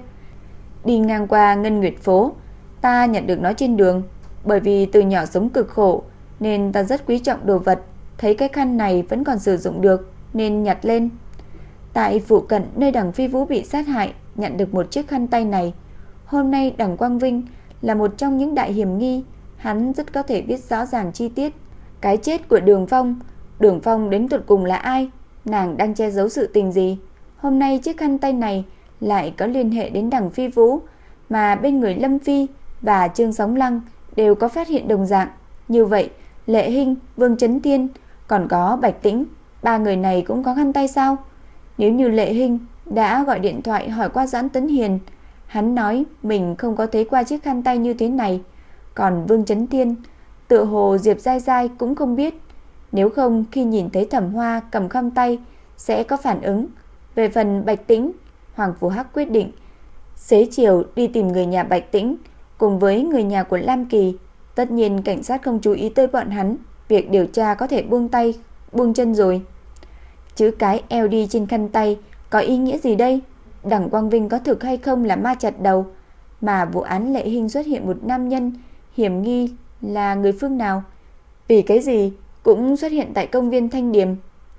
Đi ngang qua Ngân Nguyệt phố, ta nhận được nó trên đường, bởi vì từ nhỏ sống cực khổ nên ta rất quý trọng đồ vật, thấy cái khăn này vẫn còn sử dụng được nên nhặt lên. Tại phụ cận nơi Đằng Phi Vũ bị sát hại, nhận được một chiếc khăn tay này. Hôm nay Đằng Quang Vinh là một trong những đại hiểm nghi, hắn rất có thể biết rõ ràng chi tiết cái chết của Đường Phong. Đường Phong đến tuột cùng là ai? Nàng đang che giấu sự tình gì? Hôm nay chiếc khăn tay này lại có liên hệ đến Đằng Phi Vũ, mà bên người Lâm Phi và Trương Sóng Lăng đều có phát hiện đồng dạng. Như vậy, Lệ Hinh, Vương Chấn Thiên, còn có Bạch Tĩnh, ba người này cũng có khăn tay sao? Nếu như Lệ Hinh đã gọi điện thoại hỏi qua Doãn Tấn Hiền, hắn nói mình không có thấy qua chiếc khăn tay như thế này, còn Vương Chấn Thiên, tựa hồ Diệp Giai Giai cũng không biết, nếu không khi nhìn thấy Thẩm Hoa cầm khăn tay sẽ có phản ứng. Về phần Bạch Tĩnh, Hoàng Phù Hắc quyết định xế chiều đi tìm người nhà Bạch Tĩnh cùng với người nhà của Lam Kỳ. Tất nhiên cảnh sát không chú ý tới bọn hắn, việc điều tra có thể buông tay, buông chân rồi. Chữ cái LD trên khăn tay có ý nghĩa gì đây? Đặng Quang Vinh có thực hay không là ma chặt đầu, mà vụ án lệ hình xuất hiện một nam nhân hiểm nghi là người phương nào? Vì cái gì cũng xuất hiện tại công viên Thanh Điềm,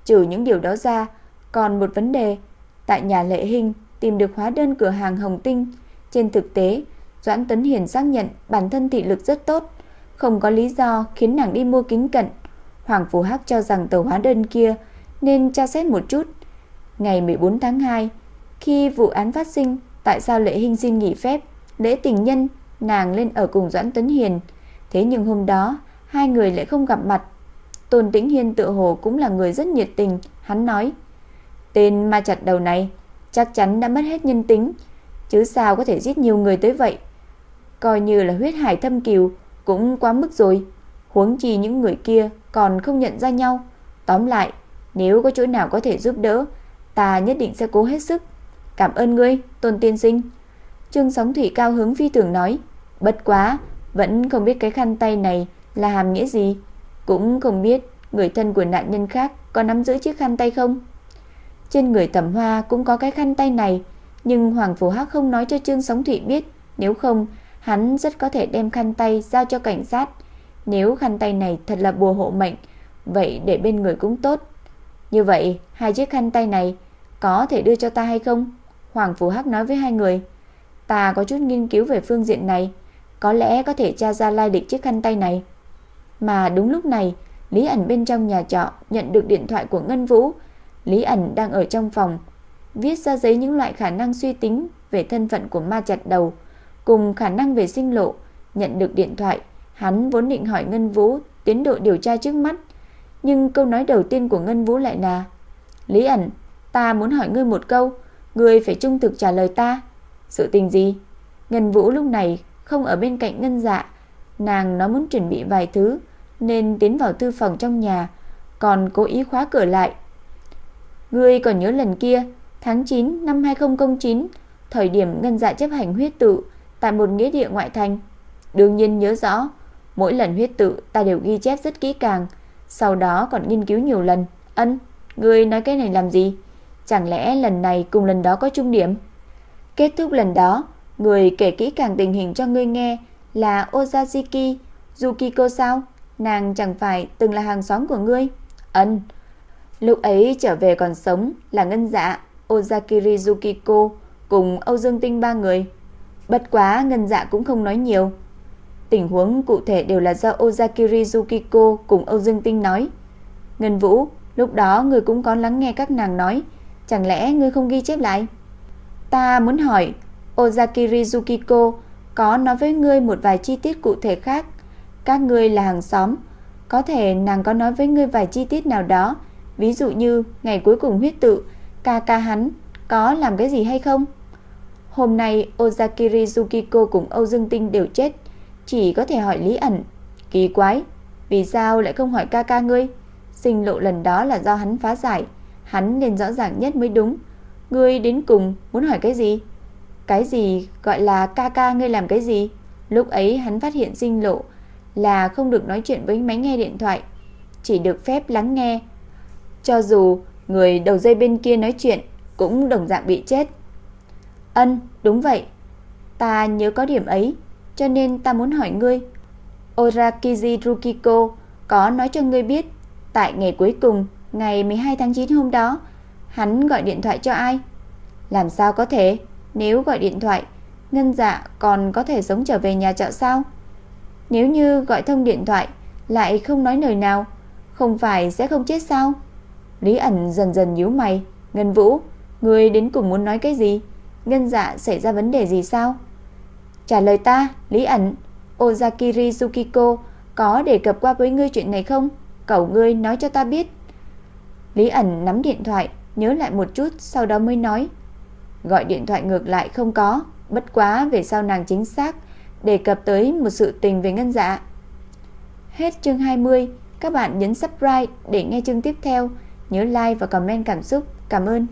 trừ những điều đó ra, còn một vấn đề, tại nhà lệ hình tìm được hóa đơn cửa hàng Hồng Tinh, trên thực tế, Doãn Tấn hiển xác nhận bản thân thị lực rất tốt, không có lý do khiến nàng đi mua kính cận. Hoàng Phú Hắc cho rằng tờ hóa đơn kia nên tra xét một chút. Ngày 14 tháng 2, khi vụ án phát sinh, tại sao Lệ Hinh xin nghỉ phép, lễ tình nhân, nàng lên ở cùng Doãn Tấn Hiền. Thế nhưng hôm đó, hai người lại không gặp mặt. Tôn Tĩnh Hiên tự hồ cũng là người rất nhiệt tình, hắn nói: "Tên ma chặt đầu này chắc chắn đã mất hết nhân tính, chứ sao có thể giết nhiều người tới vậy? Coi như là huyết hải thâm kiều cũng quá mức rồi, huống chi những người kia còn không nhận ra nhau. Tóm lại, nếu có chỗ nào có thể giúp đỡ, ta nhất định sẽ cố hết sức. Cảm ơn ngươi, Tôn tiên sinh." Trương Sóng Thủy cao hứng phi thường nói, "Bất quá, vẫn không biết cái khăn tay này là hàm nghĩa gì, cũng không biết người thân của nạn nhân khác có nắm giữ chiếc khăn tay không." Trên người Thẩm Hoa cũng có cái khăn tay này, nhưng Hoàng Phù Hắc không nói cho Trương Sóng Thủy biết, nếu không, hắn rất có thể đem khăn tay giao cho cảnh sát. Nếu khăn tay này thật là bùa hộ mệnh, vậy để bên người cũng tốt. Như vậy, hai chiếc khăn tay này có thể đưa cho ta hay không? Hoàng Phú Hắc nói với hai người. Ta có chút nghiên cứu về phương diện này, có lẽ có thể tra ra lai lịch chiếc khăn tay này. Mà đúng lúc này, Lý ẩn bên trong nhà trọ nhận được điện thoại của Ngân Vũ. Lý ẩn đang ở trong phòng, viết ra giấy những loại khả năng suy tính về thân phận của ma chặt đầu, cùng khả năng về sinh lộ. Nhận được điện thoại, hắn vốn định hỏi Ngân Vũ tiến độ điều tra trước mắt, nhưng câu nói đầu tiên của Ngân Vũ lại là Lý ẩn, ta muốn hỏi ngươi một câu, ngươi phải trung thực trả lời ta. Sự tình gì? Ngân Vũ lúc này không ở bên cạnh Ngân Dạ, nàng nó muốn chuẩn bị vài thứ nên tiến vào thư phòng trong nhà, còn cố ý khóa cửa lại. Ngươi còn nhớ lần kia, tháng 9 năm 2009, thời điểm Ngân Dạ chấp hành huyết tự tại một nghĩa địa ngoại thành. Đương nhiên nhớ rõ, mỗi lần huyết tự ta đều ghi chép rất kỹ càng, sau đó còn nghiên cứu nhiều lần. Ân, ngươi nói cái này làm gì? Chẳng lẽ lần này cùng lần đó có chung điểm? Kết thúc lần đó, người kể kỹ càng tình hình cho ngươi nghe là Ozaziki Yukiko sao? Nàng chẳng phải từng là hàng xóm của ngươi? Ân. Lúc ấy trở về còn sống là ngân dạ Ozakiri Yukiko cùng Âu Dương Tinh ba người. Bất quá ngân dạ cũng không nói nhiều. Tình huống cụ thể đều là do Ozakiri Yukiko cùng Âu Dương Tinh nói. Ngân Vũ, lúc đó người cũng có lắng nghe các nàng nói, chẳng lẽ ngươi không ghi chép lại? Ta muốn hỏi, Ozakiri Yukiko có nói với ngươi một vài chi tiết cụ thể khác. Các ngươi là hàng xóm, có thể nàng có nói với ngươi vài chi tiết nào đó, ví dụ như ngày cuối cùng huyết tự, ca ca hắn có làm cái gì hay không? Hôm nay Ozakiri Yukiko cùng Âu Dương Tinh đều chết, chỉ có thể hỏi Lý ẩn. Kỳ quái, vì sao lại không hỏi ca ca ngươi? Sinh lộ lần đó là do hắn phá giải, hắn nên rõ ràng nhất mới đúng. Ngươi đến cùng muốn hỏi cái gì? Cái gì gọi là ca ca ngươi làm cái gì? Lúc ấy hắn phát hiện sinh lộ là không được nói chuyện với máy nghe điện thoại, chỉ được phép lắng nghe. Cho dù Người đầu dây bên kia nói chuyện cũng đồng dạng bị chết. Ân, đúng vậy. Ta nhớ có điểm ấy, cho nên ta muốn hỏi ngươi. Orakiji Rukiko có nói cho ngươi biết, tại ngày cuối cùng, ngày 12 tháng 9 hôm đó, hắn gọi điện thoại cho ai? Làm sao có thể? Nếu gọi điện thoại, Ngân Dạ còn có thể sống trở về nhà trọ sao? Nếu như gọi thông điện thoại lại không nói lời nào, không phải sẽ không chết sao? Lý ẩn dần dần nhíu mày, "Ngân Vũ, ngươi đến cùng muốn nói cái gì? Ngân Dạ xảy ra vấn đề gì sao?" "Trả lời ta, Lý ẩn, Ozakiri Tsukiko có đề cập qua với ngươi chuyện này không? cậu ngươi nói cho ta biết." Lý ẩn nắm điện thoại, nhớ lại một chút, sau đó mới nói, Gọi điện thoại ngược lại không có, bất quá về sau nàng chính xác đề cập tới một sự tình về ngân dạ. Hết chương 20, các bạn nhấn subscribe để nghe chương tiếp theo, nhớ like và comment cảm xúc. Cảm ơn.